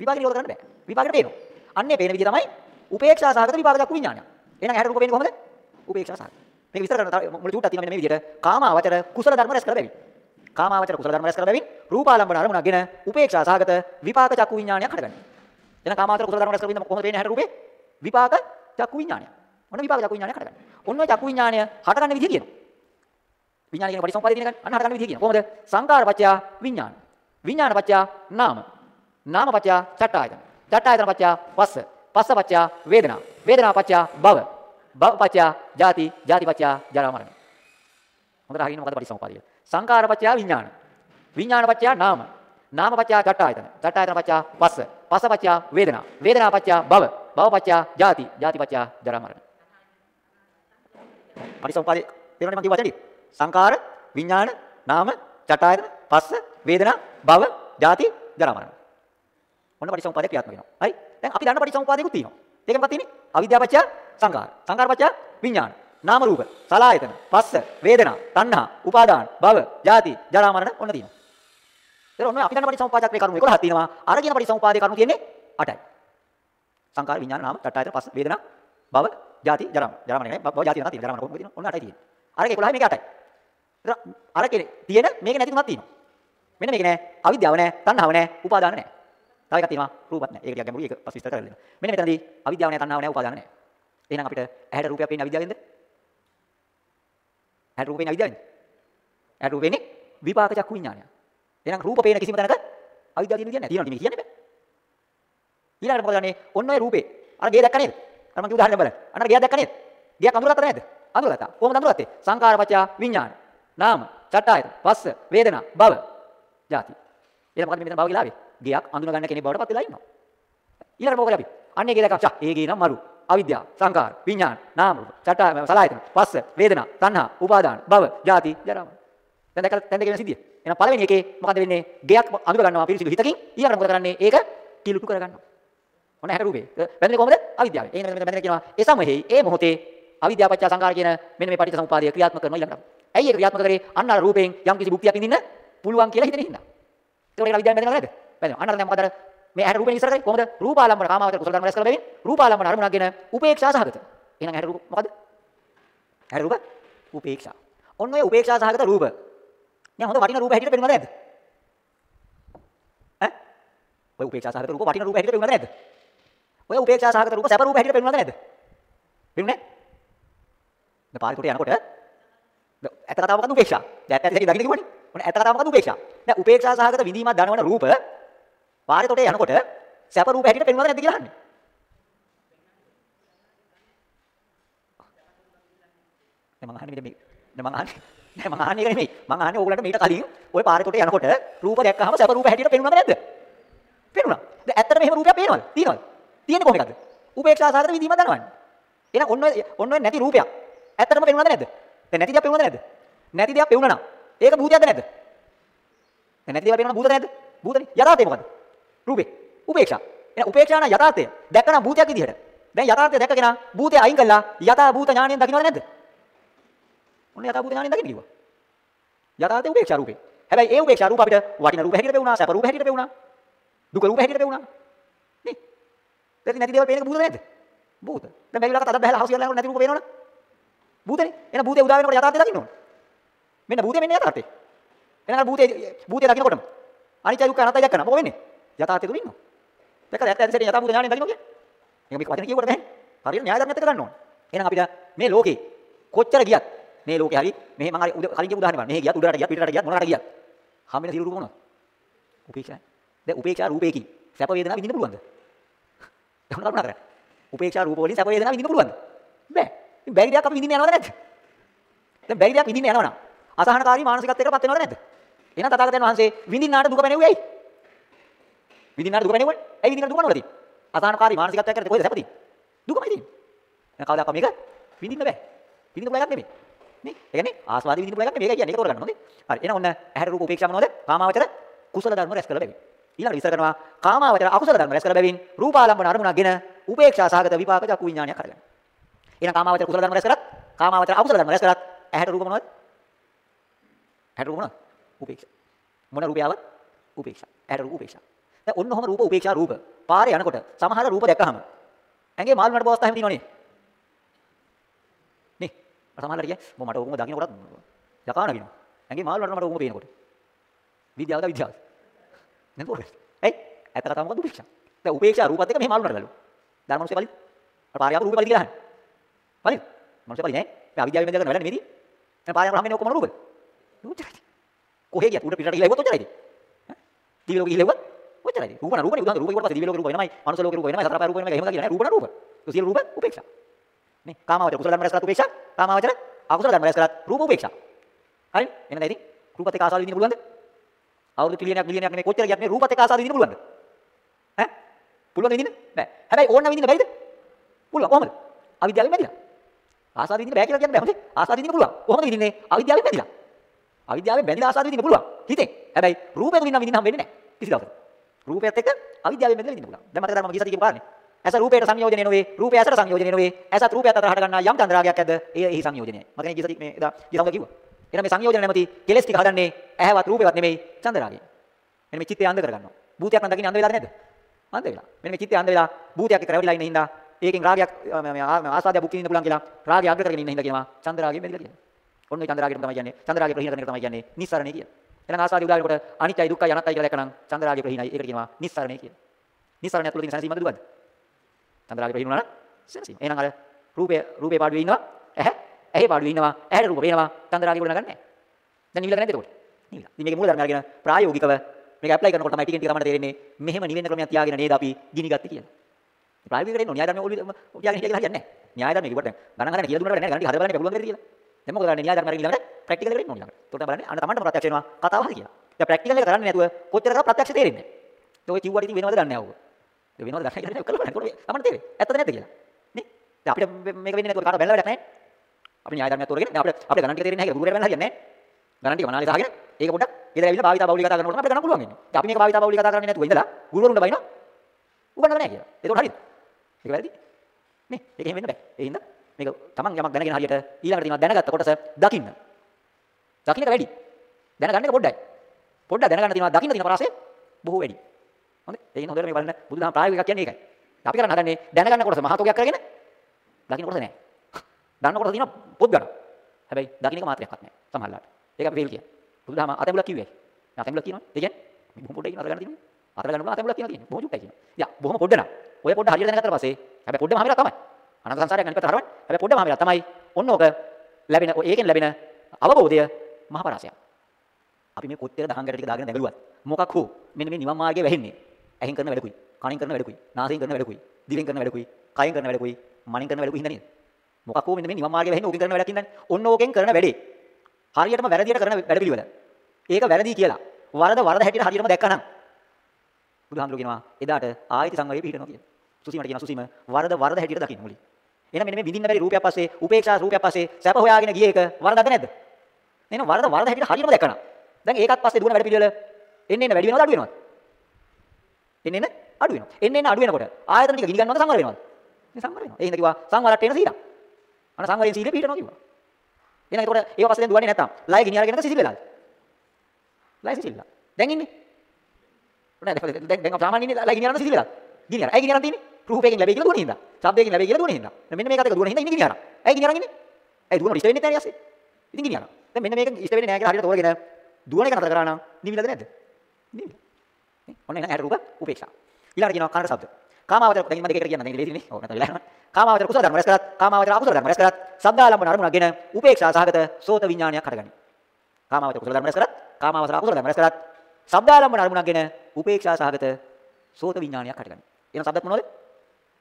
විපාක නිරෝධ කරන්න බෑ. විපාකෙට පේනවා. අන්නේ පේන විදිය තමයි උපේක්ෂා සහගත විපාක චක්කු විඥානය. එහෙනම් ඇහැට රූප වෙන්නේ කොහොමද? උපේක්ෂා සහගත. මේක විස්තර කරන මුල චූට්ටක් තියෙනවා මෙන්න මේ විදිහට කාමාවචර කුසල ධර්ම රැස් කර බැවින්. කාමාවචර කුසල ධර්ම රැස් කර බැවින් රූපාලම්බන අරමුණක්ගෙන උපේක්ෂා සහගත විපාක චක්කු විඥානයක් හටගන්නවා. එහෙනම් කාමාවචර කුසල ධර්ම රැස් කර බැවින් කොහොමද වෙන්නේ ඇහැට රූපේ? විපාක චක්කු විඥානය. ඔන්න විපාක චක්කු විඥානයක් හටගන්නවා. ඔන්න ඔය චක්කු විඥානය හටගන්න විදිහ කියනවා. විඥාන කියන පරිසම්පාදේ තියෙන එක අන්න හටගන්න විදිහ කියනවා. කොහොමද? සංකාර පත්‍ය විඥාන. විඥාන පත්‍ය නාම. නාම පත්‍ය චට්ඨායතන. චට්ඨායතන පත්‍ය පස්ස. පස්ස පත්‍ය වේදනා. වේදනා පත්‍ය භව. භව පත්‍ය ජාති. ජාති පත්‍ය ජරා මරණ. හොඳට අහගෙන මොකද පරිසම්පාදය? සංකාර පත්‍ය විඥාන. විඥාන පත්‍ය නාම. නාම පත්‍ය චට්ඨායතන. චට්ඨායතන පත්‍ය පස්ස. පස්ස පත්‍ය වේදනා. වේදනා පත්‍ය භව. භව පත්‍ය ජාති. ජාති පත්‍ය ජරා මරණ. පරිසම්පාදේ තේරෙනවද මම කිව්ව වචනේ? සංකාර, විඥාන, නාම, චටායතන, පස්ස, වේදනා, භව, ජාති, ජරා මරණ. ඔන්න පරිසම්පාදේ ක්‍රියාත්මක වෙනවා. හරි? දැන් අපි දන්න පරිසම්පාදේකුත් තියෙනවා. ඒක මොකක්ද තියෙන්නේ? අවිද්‍යාව පත්‍ය සංකාර. සංකාර පත්‍ය විඥාන. නාම රූප, සලආයතන, පස්ස, වේදනා, තණ්හා, උපාදාන, භව, ජාති, ජරා මරණ ඔන්න තියෙනවා. ඒක ඔන්න අපි දන්න පරිසම්පාදයක් මේ කරුණු 11ක් තියෙනවා. අර කියන පරිසම්පාදේ කරුණු තියෙන්නේ 8යි. සංකාර, විඥාන, නාම, චටායතන, පස්ස, වේදනා, භව, ජාති, ජරා මරණ. ජරා මරණ නේ. භව, ජාති නැති ජරා මරණ කොහොමද තියෙන්නේ? ඔන්න 8යි තියෙන්නේ. අරක 11යි මේක 8යි. අරකේ තියෙන මේක නැති තුනක් තියෙනවා. මෙන්න මේක නෑ. අවිද්‍යාව නෑ, තණ්හාව නෑ, උපාදාන නෑ. තව එකක් තියෙනවා රූපත් නෑ. ඒක ටිකක් ගැඹුරුයි. ඒක පස්සේ විස්තර කරලා දෙන්න. මෙන්න මෙතනදී අවිද්‍යාව නෑ, තණ්හාව නෑ, උපාදාන නෑ. එහෙනම් අපිට ඇහැට රූපයක් පේන්නේ අවිද්‍යාවෙන්ද? ඇහැට රූප පේන්නේ අවිද්‍යාවෙන්ද? ඇහැට රූප පේන්නේ විපාක චක්කු විඥානය. එහෙනම් රූප පේන කිසිම තැනක අවිද්‍යාව තියෙන විදියක් නෑ. තියෙනවා නෙමෙයි කියන්නේ බෑ. ඊළඟට මොකද කරන්නේ? ඔන්න ඔය රූපේ. අර ගේ දැක්ක නේද? අර මම කිව්ව උදාහරණයක් බලන්න. අන්න අර ගේ දැක්ක නේද? ගියක් අඳුරගත්තා නේද? අඳුරගත්තා. කොහොමද අඳුරගත්තේ? සංකාරපචය විඥාන. නාම, චට්ඨායත, පස්ස, වේදනා, භව, ජාති. ඊළඟ මොකද මෙතන භව කියලා ආවේ? ගියක් අඳුන ගන්න කෙනෙක් බවට පත් වෙලා ඉන්නවා. ඊළඟට මොකද අපි? අන්නේ ගේ දැක්කා. චා, ඒ ගේ නම් මරු. අවිද්‍යාව, සංකාර, විඥාන, නාම රූප, චට්ඨායත, සලආයතන, පස්ස, වේදනා, තණ්හා, උපාදාන, භව, ජාති, ජරා. දැන් දැකලා දැන් දෙකේ සිද්ධිය. එහෙනම් පළවෙනි එකේ මොකද වෙන්නේ? ගයක් අඳුර ගන්නවා පිරිසිදු හිතකින්. ඊළඟට මොකද කරන්නේ? ඒක කිලුටු කර ගන්නවා. ඔන්න හැට රූපේ. බැඳෙන්නේ කොහොමද? අවිද්‍යාවෙන්. එහෙනම් මෙතන බැඳෙන කියනවා ඒ සමහේ ඒ මොහොතේ අවිද්‍යාව පත්‍ය සංකාර කියන මෙන්න මේ පටිච්චසමුපාදය ක්‍රියාත්මක කරනවා ඊළඟට. ඇයි ඒක ක්‍රියාත්මක කරේ? අන්න අර රූපයෙන් යම් කිසි භුක්තියක් විඳින්න පුළුවන් කියලා හිතෙන හින්දා. ඒකට ඒක අවිද්‍යාවෙන් බැඳෙනවද නැද්ද? බැඳෙනවා. අන්න අර දැන් මොකද මේ ඇහැට රූපෙන් ඉස්සර කරේ කොහොමද? රූපාලම්බන කාමාවචර කුසල ධර්ම රැස් කළ බැවින් රූපාලම්බන අරමුණක්ගෙන උපේක්ෂා සහගත. එහෙනම් ඇහැට රූප මොකද? ඇහැට රූප උපේක්ෂා. ඔන්න ඔය උපේක්ෂා සහගත රූප. දැන් හොඳ වටින රූප හැටියට පෙනෙනවද නැද්ද? ඈ? ඔය උපේක්ෂා සහගත රූප වටින රූප හැටියට පෙනෙනවද නැද්ද? ඔය උපේක්ෂා සහගත රූප සැප රූප හැටියට පෙන්වන්නද නැද්ද? පෙන්වන්නේ? දැන් පාරේ කොට යනකොට ඇත්ත කතාව මොකද්ද උපේක්ෂා? දැන් ඇත්ත ඇත්ත දකින්න කිව්වනේ. ඔන්න ඇත්ත කතාව මොකද්ද උපේක්ෂා? දැන් උපේක්ෂා සහගත විඳීමක් දනවන රූප පාරේ කොට යනකොට සැප රූප හැටියට පෙන්වන්නද නැද්ද කියලා අහන්නේ. දැන් මං අහන්නේ මේ දැන් මං අහන්නේ නෑ මං අහන්නේ ඒක නෙමෙයි. මං අහන්නේ ඕගොල්ලන්ට මීට කලින් ওই පාරේ කොට යනකොට රූප දැක්කහම සැප රූප හැටියට පෙන්වන්නද නැද්ද? පෙන්වුණා. දැන් ඇත්තට මෙහෙම රූපයක් පේනවද? තියෙනවද? තියෙන්නේ කොහොම එකද? උපේක්ෂා සාගත විදීම දනවන්නේ. එහෙනම් ඔන්න ඔය ඔන්න ඔය නැති රූපයක්. ඇත්තටම පෙනුනද නැද්ද? දැන් නැති දෙයක් පෙනුනද නැද්ද? නැති දෙයක් පෙනුනා නම් ඒක භූතයක්ද නැද්ද? දැන් නැති දේවල් පෙනුනා භූත නැද්ද? භූතනේ. යථාර්ථය මොකද්ද? රූපේ. උපේක්ෂා. එහෙනම් උපේක්ෂා නම් යථාර්ථය. දැක්කනම් භූතයක් විදිහට. දැන් යථාර්ථය දැක්කගෙන භූතය අයින් කළා යථා භූත ඥාණයෙන් දකින්නවද නැද්ද? ඔන්න යථා භූත ඥාණයෙන් දකින්න කිව්වා. යථාර්ථය උපේක්ෂා රූපේ. හැබැයි ඒ උපේක්ෂා රූප අපිට වටින රූප හැටියට පෙවුනා, සැප රූප හැටියට පෙවුනා. දුක රූප හැටියට පෙවුනා. නේ? දැන් නැති දේවල් පේන එක භූත නැද්ද? භූත. දැන් බැරි වෙලාවකට අද බහැලා හවුස් කියලා නැති රූප පේනවනේ. භූතනේ. එහෙනම් භූතේ උදා වෙනකොට යථාර්ථය දකින්න ඕන. මෙන්න භූතේ මෙන්න යථාර්ථය. එහෙනම් භූතේ භූතේ දකින්නකොටම අනිත්‍ය දුක්ඛ අනාත්මයි දැක්කම මොකද වෙන්නේ? යථාර්ථය තුල ඉන්නවා. දැක්කද ඇත්ත ඇත්තට යථා භූත ඥාණයෙන් දකින්න කියන්නේ? මේක මේක වචන කියවට බැහැ. හරියට න්‍යාය ධර්මයත් එක්ක ගන්න ඕන. එහෙනම් අපිට මේ ලෝකේ කොච්චර ගියත් මේ ලෝකේ හරි මෙහෙ මම හරි කලින් කියපු උදාහරණයක් මෙහෙ ගියත් උඩරට ගියත් පිටරට ගියත් මොනකට ගියත් හම් වෙන සියලු රූප මොනවද? උපේක්ෂා. දැන් උපේක්ෂා රූපේකින් සැප වේදනා විඳින්න පුළුවන්ද? එහෙනම් කල්පනා කරන්න. උපේක්ෂා රූප වලින් සැප වේදනා විඳින්න පුළුවන්ද? බෑ. ඉතින් බැරි දෙයක් අපි විඳින්න යනවද නැද්ද? දැන් බැරි දෙයක් විඳින්න යනවා නම් අසහනකාරී මානසිකත්වයකටපත් වෙනවද නැද්ද? එහෙනම් තථාගතයන් වහන්සේ විඳින්නාට දුක පැනෙව්වේ ඇයි? විඳින්නාට දුක පැනෙව්වේ? ඇයි විඳින්නාට දුක මොනවද තියෙන්නේ? අසහනකාරී මානසිකත්වයක් කරද්දී කොහෙද සැප තියෙන්නේ? දුකමයි තියෙන්නේ. දැන් කවදාක මේක විඳින්න බෑ. විඳින්න පුළුවන් එකක් නෙමෙයි. නේ? ඒ කියන්නේ ආස්වාද විඳින්න පුළුවන් එකක් නෙමෙයි. ඒක කියන්නේ ඒක තෝරගන්න හොඳේ. හරි. එහෙනම් ඔන්න ඇහැට රූප උපේක්ෂා මොනවද? කාමාවචර කුසල ධර්ම රැස් කළ බැවින්. ඊළඟට විස්තර කරනවා කාමාවචර අකුසල ධර්ම රැස් කළ බැවින් රූපාලම්බන අරමුණක්ගෙන උපේක්ෂා සහගත විපාක චක්කු විඥානයක් කරගන්න. එහෙනම් කාමාවචර කුසල ධර්ම රැස් කරත් කාමාවචර අකුසල ධර්ම රැස් කරත් ඇහැට රූප මොනවද? ඇහැට රූප මොනවද? උපේක්ෂා. මොන රූපයව? උපේක්ෂා. ඇහැට රූප උපේක්ෂා. දැන් ඔන්න ඔහම රූප උපේක්ෂා රූප. පාරේ යනකොට සමහර රූප දැක්කහම ඇඟේ මාළු නඩ බවස්ථා හැම තියෙනවනේ. නේ. සමහරට කිය මම මට ඕකම දකින්න කොටත් යකා නගිනවා. ඇඟේ මාළු නඩ මට ඕකම පේනකොට. විද්‍යාවද විද්‍යාවද? නේද පොරේ. ඇයි? ඇත්ත කතාව මොකද උපේක්ෂා? දැන් උපේක්ෂා රූපත් එක්ක මෙහෙ මාළු නඩ බැලුවා. ධර්මනුසය බලි. අර පාරේ ආපු රූපේ බලි කියලා අහන්නේ. බලි. මනුසය බලි නෑ. මේ අවිද්‍යාවෙන් බෙදගෙන වැඩන්නේ මේදී. දැන් පාරේ ආපු හැම ඔක්කොම රූපද? උච්චරයි. කොහේ ගියත් උඩ පිටට ගිහලා ඉවොත් ඔච්චරයිද? දිවි ලෝකෙ ගිහලා ඉවොත් ඔච්චරයි. රූප න රූපනේ උදාහරණ රූපේ කොට පස්සේ දිවි ලෝකෙ රූප වෙනමයි. මනුස්ස ලෝකෙ රූප වෙනමයි. සතර පාය රූප වෙනමයි. එහෙම කියලා නෑ. රූප න රූප. ඒ සියලු රූප උපේක්ෂා. නේ. කාමාවචර කුසල ධර්ම රැස් කරත් උපේක්ෂා. කාමාවචර අකුසල ධර්ම රැස් කරත් රූප උපේක්ෂා. හරි? එහෙනම් ඉතින් රූපත් එක්ක ආසාද විඳින්න පුළුවන්ද? අවුරුදු ට්‍රිලියනයක් බිලියනයක් නෙමෙයි කොච්චර ගියත් මේ රූපත් එක්ක ආසාද විඳින්න පුළුවන්ද? ඈ? පුළුවන්ද විඳින්න? බෑ. හැබැයි ඕන නම් විඳින්න බැරිද? පුළුවන්. කොහමද? අවිද්‍යාවෙන් බැඳිලා. ආසාද විඳින්න බෑ කියලා කියන්න බෑ. හොඳේ. ආසාද විඳින්න පුළුවන්. කොහොමද විඳින්නේ? අවිද්‍යාවෙන් බැඳිලා. අවිද්‍යාවෙන් බැඳිලා ආසාද විඳින්න පුළුවන්. හිතෙන්. හැබැයි රූපේ තුලින් නම් විඳින්න හම් වෙන්නේ නැහැ. කිසි දවසක. රූපයත් එක්ක අවිද්‍යාවෙන් බැඳලා විඳින්න පුළුවන්. දැන් මතකද මම ගියසති කියපු කාරණේ. ඇස රූපයට සංයෝජනය නොවේ. රූපය ඇසට සංයෝජනය නොවේ. ඇසත් රූපයත් අතර හට ගන්නා යම් චන්ද්‍රාගයක් ඇද්ද? ඒ එහි සංයෝජනයයි. මතකනේ ගියසති මේ එදා ගියසම කිව්වා. එහෙනම් මේ සංයෝජන නැමැති කෙලස් ටික හදන්නේ ඇහැවත් රූපේවත් නෙමෙයි චන්ද්‍රාගය. මෙන්න මේ චිත්තය අන්ධ කරගන්නවා. භූතයක් නම් දකින්න අන්ධ වෙලාද නැද්ද? අන්ධ වෙලා. මෙන්න මේ චිත්තය අන්ධ වෙලා භූතයක් එක්ක රැවටිලා ඉන්න හින්දා ඒකෙන් රාගයක් ආසාදය බුක් කින්න පුළුවන් කියලා රාගය අග්‍ර කරගෙන ඉන්න හින්දා කියනවා චන්ද්‍රාගය බැඳලා කියනවා. ඔන්න ඔය චන්ද්‍රාගයට තමයි කියන්නේ. චන්ද්‍රාගය ප්‍රහීන කරන එක තමයි කියන්නේ නිස්සරණය කියන්නේ. එහෙනම් ආස්වාදී උදාහරණයකට අනිත්‍යයි දුක්ඛයි අනාත්තයි කියලා දැක්කනම් චන්ද්‍රාගය ප්‍රහීනයි. ඒකට කියනවා නිස්සරණය කියලා. නිස්සරණය තුළ තියෙන සැනසීමද දුකද? චන්ද්‍රාගය ප්‍රහීන වුණා නම් සැනසීම. එහෙනම් අර රූපේ රූපේ පාඩුවේ ඉන්නවා. ඇහැ ඇහි පාඩුවේ ඉන්නවා. ඇහැට රූප පේනවා. චන්ද්‍රාගය ගොඩ නගන්නේ නැහැ. දැන් නිවිලද නැද්ද එතකොට? නිවිලා. ඉතින් මේකේ මූල ධර්ම අරගෙන ප්‍රායෝගිකව මේක ඇප්ලයි කරනකොට තමයි ටිකෙන් ටික අපිට තේරෙන්නේ මෙහෙම නිවෙන්න ක්‍රමයක් තියාගෙන නේද අපි ගිනි ගත්තේ කියලා. ප්‍රායෝගිකව කරන්නේ න්‍යාය ධර්ම ඔළුවේ තියාගෙන හිටිය කියලා හරියන්නේ නැහැ. න්‍යාය ධර්ම කිව්වට දැන් ගණන් හදන්න කියලා දුන්නාට නැහැ. ගණන් ටික හද බලන්නේ පැගුලන් දෙද කියලා. දැන් මොකද කරන්නේ න්‍යාය ධර්ම අරගෙන ඊළඟට ප්‍රැක්ටිකල් එකට එන්න ඕනේ ඊළඟට. ඒකට බලන්නේ අන්න තමන්ට ප්‍රත්‍යක්ෂ වෙනවා කතාව හරි කියලා. දැන් ප්‍රැක්ටිකල් එක කරන්නේ නැතුව කොච්චර කරා ප්‍රත්‍යක්ෂ තේරෙන්නේ නැහැ. ඒක ඔය කිව්වට ඉතින් වෙනවද ගන්න නැහැ ඕක. ඒක වෙනවද ගන්න කියලා කළා බලන්න. ඒකට තමන්ට තේරෙන්නේ. ඇත්තද නැද්ද කියලා. නේ? දැන් අපිට මේක වෙන්නේ නැතුව කාට බැලලා වැඩක් නැහැ. අපි න්‍යාය ධර්මයක් තෝරගෙන දැන් අපිට අපිට ගණන් ටික තේරෙන්නේ නැහැ කියලා ගුරුවරයා බැලලා හරියන්නේ නැහැ. ගණන් ටික මනාලේ සාගෙන ඒක පොඩ්ඩක් ගෙදර ඇවිල්ලා භාවිතා බෞලික කතා කරනකොට අපිට ගණන් පුළුවන් වෙන්නේ. අපි මේක භාවිතා බෞලික කතා කරන්නේ නැතුව ඉඳලා ගුරුවරුන්ට බයිනවා. උගන්නලා නැහැ කියලා. ඒකට හරියද? ඒක වැරදි. නේ? ඒක එහෙම වෙන්න බෑ. ඒ හින්දා මේක තමන් යමක් දැනගෙන හරියට ඊළඟට තියෙනවා දැනගත්ත කොටස දකින්න. දකින්න එක වැඩි. දැනගන්න එක පොඩ්ඩයි. පොඩ්ඩක් දැනගන්න තියෙනවා දකින්න තියෙන පරාසය බොහෝ වැඩි. හොඳයි. ඒ හින්දා හොඳට මේ බලන්න බුදුදහම ප්‍රායෝගිකයක් කියන්නේ ඒකයි. අපි කරන්න හදන්නේ දැනගන්න කොටස මහතෝගයක් කරගෙන දකින්න කොටස නෑ. දන්න කොටස තියෙනවා පොත් ගන්න. හැබැයි දකින්න එක මාත්‍රයක්වත් නෑ. සමහරවිට. ඒක අපි ෆේල් කියන්නේ. බුදුදහම අතැඹුලක් කිව්වේ. අතැඹුලක් කියනවා. ඒ කියන්නේ බොහොම පොඩ්ඩකින් අත ගන්න තියෙනවා. අත ගන්න පුළුවන් අතැඹුලක් කියනවා තියෙන්නේ. බොහොම චුට්ටයි කියනවා. යා බොහොම පොඩ්ඩ නම්. ඔය පොඩ්ඩ හරියට දැනගත්තට පස්සේ හැබැයි පොඩ්ඩම හැමිලා තමයි. අනන්ත සංසාරයක් අනිත් පැත්ත හරවන්නේ. හැබැයි පොඩ්ඩම හැමිලා තමයි ඔන්න ඕක ලැබෙන ඒකෙන් ලැබෙන අවබෝධය මහ පරාසයක්. අපි මේ කොච්චර දහංගට ටික දාගෙන දැඟලුවත් මොකක් හෝ මෙන්න මේ නිවන් මාර්ගයේ වැහෙන්නේ. ඇහෙන් කරන වැඩකුයි, කනින් කරන වැඩකුයි, නාසයෙන් කරන වැඩකුයි, දිවෙන් කරන වැඩකුයි, කයෙන් කරන වැඩකුයි, මනින් කරන වැඩකුයි හින්දා නේද? මොකක් හෝ මෙන්න මේ නිවන් මාර්ගයේ වැහෙන්නේ ඕකෙන් කරන වැඩක් හින්දානේ. ඔන්න ඕකෙන් කරන වැඩේ. හරියටම වැරදියට කරන වැඩ පිළිවෙල. ඒක වැරදි කියලා. වරද වරද හැටියට හරියටම දැක්කනම් බුදුහාමුදුරු කියනවා එදාට ආයති සංවරේ පිහිටනවා කියලා. සුසීමට කියනවා සුසීම වරද වරද හැටියට දකින්න මුලින්. එහෙනම් මෙන්න මේ විඳින්න බැරි රූපයක් පස්සේ උපේක්ෂා රූපයක් පස්සේ සැප හොයාගෙන ගිය එක වරදද නැද්ද? එහෙනම් වරද වරද හැටියට හරියටම දැක්කනම්. දැන් ඒකත් පස්සේ දුවන වැඩ පිළිවෙල එන්න එන්න වැඩි වෙනවද අඩු වෙනවද? එන්න එන්න අඩු වෙනවා. එන්න එන්න අඩු වෙනකොට ආයතන ටික ගිනි ගන්නවද සංවර වෙනවද? මේ සංවර වෙනවා. ඒ හින්දා කිව්වා සංවරට එන සීලක්. අන්න සංවරයෙන් සීලෙ පිහිටනවා කිව්වා. එහෙනම් ඒකට ඒව පස්සේ දැන් දුවන්නේ නැත්තම් ලය ගිනි අරගෙනද සිසිල් වෙලාද? ලය සිසිල්ලා. දැන් ඉන්නේ. නෑ දැන් දැන් සාමාන්‍ය ඉන්නේ ලය ගිනි අරන සිසිල් වෙලාද? ගිනි අර. ඇයි ගිනි අරන් තියෙන්නේ? රූපයෙන් ලැබෙයි කියලා දුවන හින්දා. ශබ්දයෙන් ලැබෙයි කියලා දුවන හින්දා. දැන් මෙන්න මේකත් එක දුවන හින්දා ඉන්නේ ගිනි අරන්. ඇයි ගිනි අරන් ඉන්නේ? ඇයි දුවනට ඉෂ්ට වෙන්නේ නැහැ ඊයස්සේ. ඉතින් ගිනි අරන්. දැන් මෙන්න මේක ඉෂ්ට වෙන්නේ නැහැ කියලා හරියට තෝරගෙන දුවන එක නතර කරා නම් නිවිලද නැද්ද? නිවිල. නේ? ඔන්න එන ඇහැට රූප උපේක්ෂා. ඊළඟට කියනවා කනට ශබ්ද. කාමාවචර දැන් මම දෙක කියන්න දැන් ලේසිනේ. ඔව් නැත්නම් වෙලා යනවා. කාමාවචර කුසල ධර්ම රැස් කරත් කාමාවචර අකුසල ධර්ම රැස් කරත් ශබ්දාලම්බන අරමුණගෙන උපේක්ෂා සහගත සෝත විඥානයක් හටගනී. කාමාවචර කුසල ධර්ම රැස් කරත් කාමාවචර අකුසල ධර්ම රැස් කරත් ශබ්දාලම්බන අරමුණගෙන උපේක්ෂා සහගත සෝත විඥානයක් හටගනී. එන ශබ්දත් මොනවද?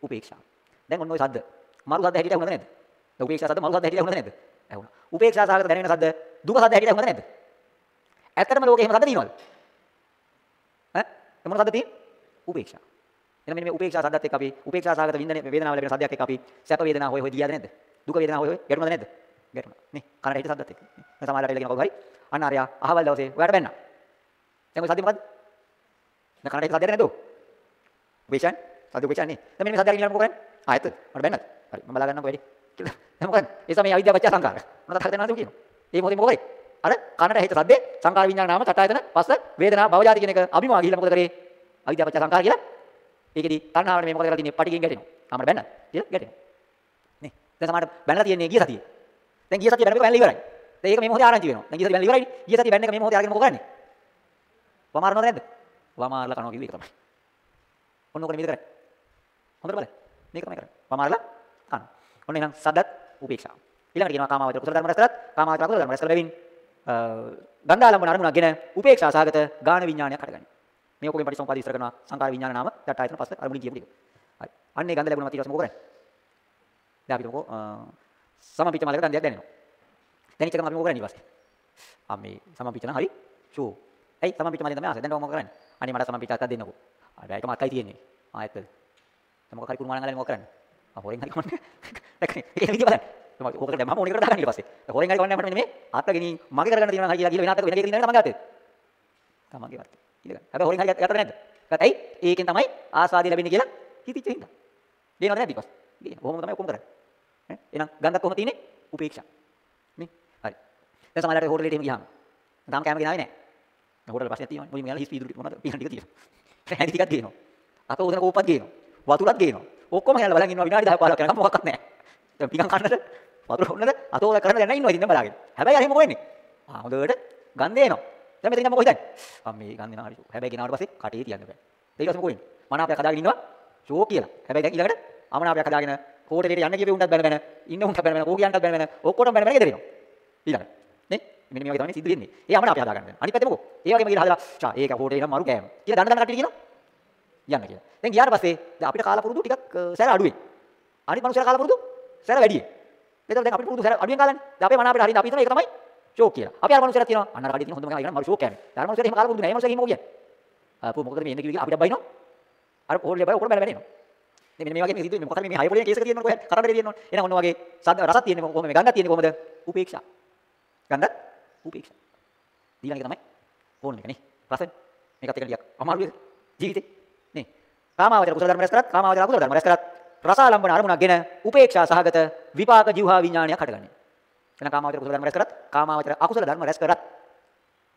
උපේක්ෂා. දැන් ඔන්න ඔය ශබ්ද. මරු ශබ්ද හැටියට ඇහුණද නැද්ද? දැන් උපේක්ෂා ශබ්ද මරු ශබ්ද හැටියට ඇහුණද නැද්ද? ඇහුණා. උපේක්ෂා සහගත දැනෙන ශබ්ද දුක ශබ්ද හැටියට ඇහුණද නැද්ද? ඇත්තටම ලෝකේ එහෙම ශබ්ද තියෙනවද? ඈ? මොන ශබ්ද තියෙන්නේ? උපේක්ෂා. එහෙනම් මෙන්න මේ උපේක්ෂා සද්දත් එක්ක අපි උපේක්ෂා සාගත විඳින වේදනාව ලැබෙන සද්දයක් එක්ක අපි සැප වේදනාව හොය හොය ගියාද නැද්ද? දුක වේදනාව හොය හොය ගැටුණාද නැද්ද? ගැටුණා. නේ කනට හිට සද්දත් එක්ක. මේ සමාජයට එල්ලගෙන කවුරු හරි අන්න ආරයා අහවල් දවසේ ඔයාට බැන්නා. දැන් ඔය සද්දේ මොකද්ද? දැන් කනට හිට සද්දයක් නැද්ද? උපේක්ෂානේ. සද්ද උපේක්ෂානේ. දැන් මෙන්න මේ සද්දයක් ඉන්නකොට මොකද කරන්නේ? ආයෙත් මට බැන්නත්. හරි මම බලා ගන්නකො වැඩි. කියලා. දැන් මොකද? ඒ සමේ අවිද්‍යාව පත්‍ය සංකාර. මොනවද හදන්න නැතුව කියනවා. ඒ මොකද මොකද කරේ? අර කනට හිට සද්දේ සංකාර විඤ්ඤාණ නාම තටායතන පස්ස වේදනා භවජාති කියන එක අභිමවා ගිහිල්ලා මොකද කරේ? අවිද්‍යාව පත්‍ය සංකාර කියලා ඒකෙදි තණ්හාවට මේ මොකද කරලා තින්නේ පටිගෙන් ගැටෙනවා. ආමර බැන්න. කියලා ගැටෙනවා. නේ. දැන් සමහරට බැනලා තියන්නේ ගිය සතියේ. දැන් ගිය සතියේ බැනපෙක බැනලා ඉවරයි. දැන් ඒක මේ මොහොතේ ආරංචි වෙනවා. දැන් ගිය සතියේ බැනලා ඉවරයි. ගිය සතියේ බැන්න එක මේ මොහොතේ අරගෙන මොකද කරන්නේ? වමාරනවද නැද්ද? වමාරලා කනවා කිව්වේ ඒක තමයි. ඔන්න ඔක නෙමෙයිද කරන්නේ. හොඳට බලන්න. මේක තමයි කරන්නේ. වමාරලා කනවා. ඔන්න එහෙනම් සද්දත් උපේක්ෂාව. ඊළඟට කියනවා කාමාවචර කුසල ධර්ම රැස් කරත් කාමාවචර කුසල ධර්ම රැස් කළ බැවින් ගන්ධාලම්බන අරමුණක්ගෙන උපේක්ෂා සාගත ගාන විඥානයක් හටගන්නේ. මේ ඔකෙන් පටිසම්පාද ඉස්සර කරනවා සංකාර විඥාන නාම දට ආයතන පස්ස අරමුණ කියපු ටික. හරි. අන්න ඒ ගඳ ලැබුණා ඊට පස්සේ මොකද කරන්නේ? දැන් අපි මොකෝ සමපිච්ච මලක ගන්ධයක් දැනෙනවා. දැනෙච්ච ගමන් අපි මොකද කරන්නේ ඊට පස්සේ? ආ මේ සමපිච්ච නම් හරි. ෂෝ. ඇයි සමපිච්ච මලෙන් තමයි ආසේ. දැන් මොකද කරන්නේ? අනේ මට සමපිච්ච අතක් දෙන්නකෝ. හරි. ඒකම අක්කයි තියෙන්නේ. ආයෙත්. දැන් මොකක් හරි කුණු මානන් ගලෙන් මොකද කරන්නේ? ආ හොරෙන් හරි කමන්නේ. දැක්කනේ. ඒක විදිහ බලන්න. මම ඕකට දැන් මම ඕනෙකට දාගන්න ඊට පස්සේ. හොරෙන් හරි කමන්නේ මට මෙන්න මේ අත ගෙනින් මගේ කරගන්න තියෙනවා කියලා කියලා වෙන අතක වෙන එකකින් ඉන්නවනේ මගේ අතේ. තමන්ගේ අතේ. ඉඳගන්න. හැබැයි හොරෙන් හරි ගත්තද නැද්ද? ගත්තා ඇයි? ඒකෙන් තමයි ආස්වාදිය ලැබෙන්නේ කියලා හිතිච්ච හින්දා. ගේනවද නැද්ද ඊපස්? ගේන. කොහොමද තමයි ඔක්කොම කරන්නේ. ඈ එහෙනම් ගන්ධක් කොහොමද තියෙන්නේ? උපේක්ෂා. නේ? හරි. දැන් සමහරවිට හෝටලෙට එහෙම ගියාම තාම කැම ගෙනාවේ නැහැ. හෝටල් පස්සේ තියෙනවා. මුලින්ම යාලා හිස් පීදුරු මොනවද? පිහන් ටික තියෙනවා. හැඳි ටිකක් ගේනවා. අත උදන කෝප්පත් ගේනවා. වතුරත් ගේනවා. ඔක්කොම හැලලා බලන් ඉන්නවා විනාඩි 10 15ක් යනකම් මොකක්වත් නැහැ. දැන් පිකන් කන්නද? වතුර හොන්නද? අත උදන කරන්න දැන් ඉන්නවා ඉතින් බලාගෙන. හැබැයි අර එහෙම කොහෙන්නේ? ආ හොඳට ගන්ධ එනවා. දැන් මෙතන මොකද හිතන්නේ? මම මේ ගන්න දෙනවා හරි. හැබැයි ගෙනාවට පස්සේ කටේ තියන්න බෑ. ඊට පස්සේ මොකෝ වෙන්නේ? මනාපයක් හදාගෙන ඉන්නවා. ෂෝ කියලා. හැබැයි දැන් ඊළඟට අමනාපයක් හදාගෙන කෝටේට යන්න කියපේ උන්ටත් බැන බැන ඉන්න උන්ටත් බැන බැන කෝ කියන්නත් බැන බැන ඔක්කොටම බැන බැන ගෙදරිනවා. ඊළඟට නේ? මෙන්න මේ වගේ තමයි සිද්ධ වෙන්නේ. ඒ අමනාපය හදාගන්න. අනිත් පැත්තේ මොකෝ? ඒ වගේම ගිහලා හදලා චා ඒක කෝටේ නම් මරු කෑම. කියලා දන්න දන්න කට්ටිය කියනවා. යන්න කියලා. දැන් ගියාට පස්සේ දැන් අපිට කාලා පුරුදු ටිකක් සැර අඩුයි. අනිත් මනුස්සයලා කාලා පුරුදු සැර වැඩියි. එතකොට දැන් අපිට පුරුදු සැර අඩුවෙන් කාලානේ. දැන් අපේ මනාපයට හරියට අපි හිතන එක තමයි ෂෝක් කියලා. අපි අර මනුස්සයලා තියෙනවා. අන්න අර කඩේ තියෙන හොඳම ගාන මරු ෂෝක් කෑමේ. අර මනුස්සයලා එහෙම කාලා පුරුදු නෑ. ඒ මනුස්සයා එහෙම මොකද කියන්නේ? අපෝ මොකද මේ එන්නේ කිව්වේ අපිට බයිනෝ. අර හොල්ලේ බය ඔක්කොම බැල බැල එනවා. මෙන්න මේ වගේ මේ සිදුවේ මොකද මේ හය පොලේ කේස් එක තියෙනවනේ කොහෙද? කරඬේ තියෙනවනේ. එහෙනම් ඔන්න වගේ සද්ද රසක් තියෙන්නේ කොහොමද? මේ ගන්ධක් තියෙන්නේ කොහොමද? උපේක්ෂා. ගන්ධත් උපේක්ෂා. ඊළඟ එක තමයි ඕන එක නේ. රස මේකත් එක ටිකක් අමාරුයි ජීවිතේ. නේ. කාමාවචර කුසල ධර්ම රැස් කරත් කාමාවචර අකුසල ධර්ම රැස් කරත් රසාලම්බන අරමුණක්ගෙන උපේක්ෂා සහගත විපාක ජීවහා විඥානයක් හටගන්නේ. එහෙනම් කාමාවචර කුසල ධර්ම රැස් කරත් කාමාවචර අකුසල ධර්ම රැස් කරත්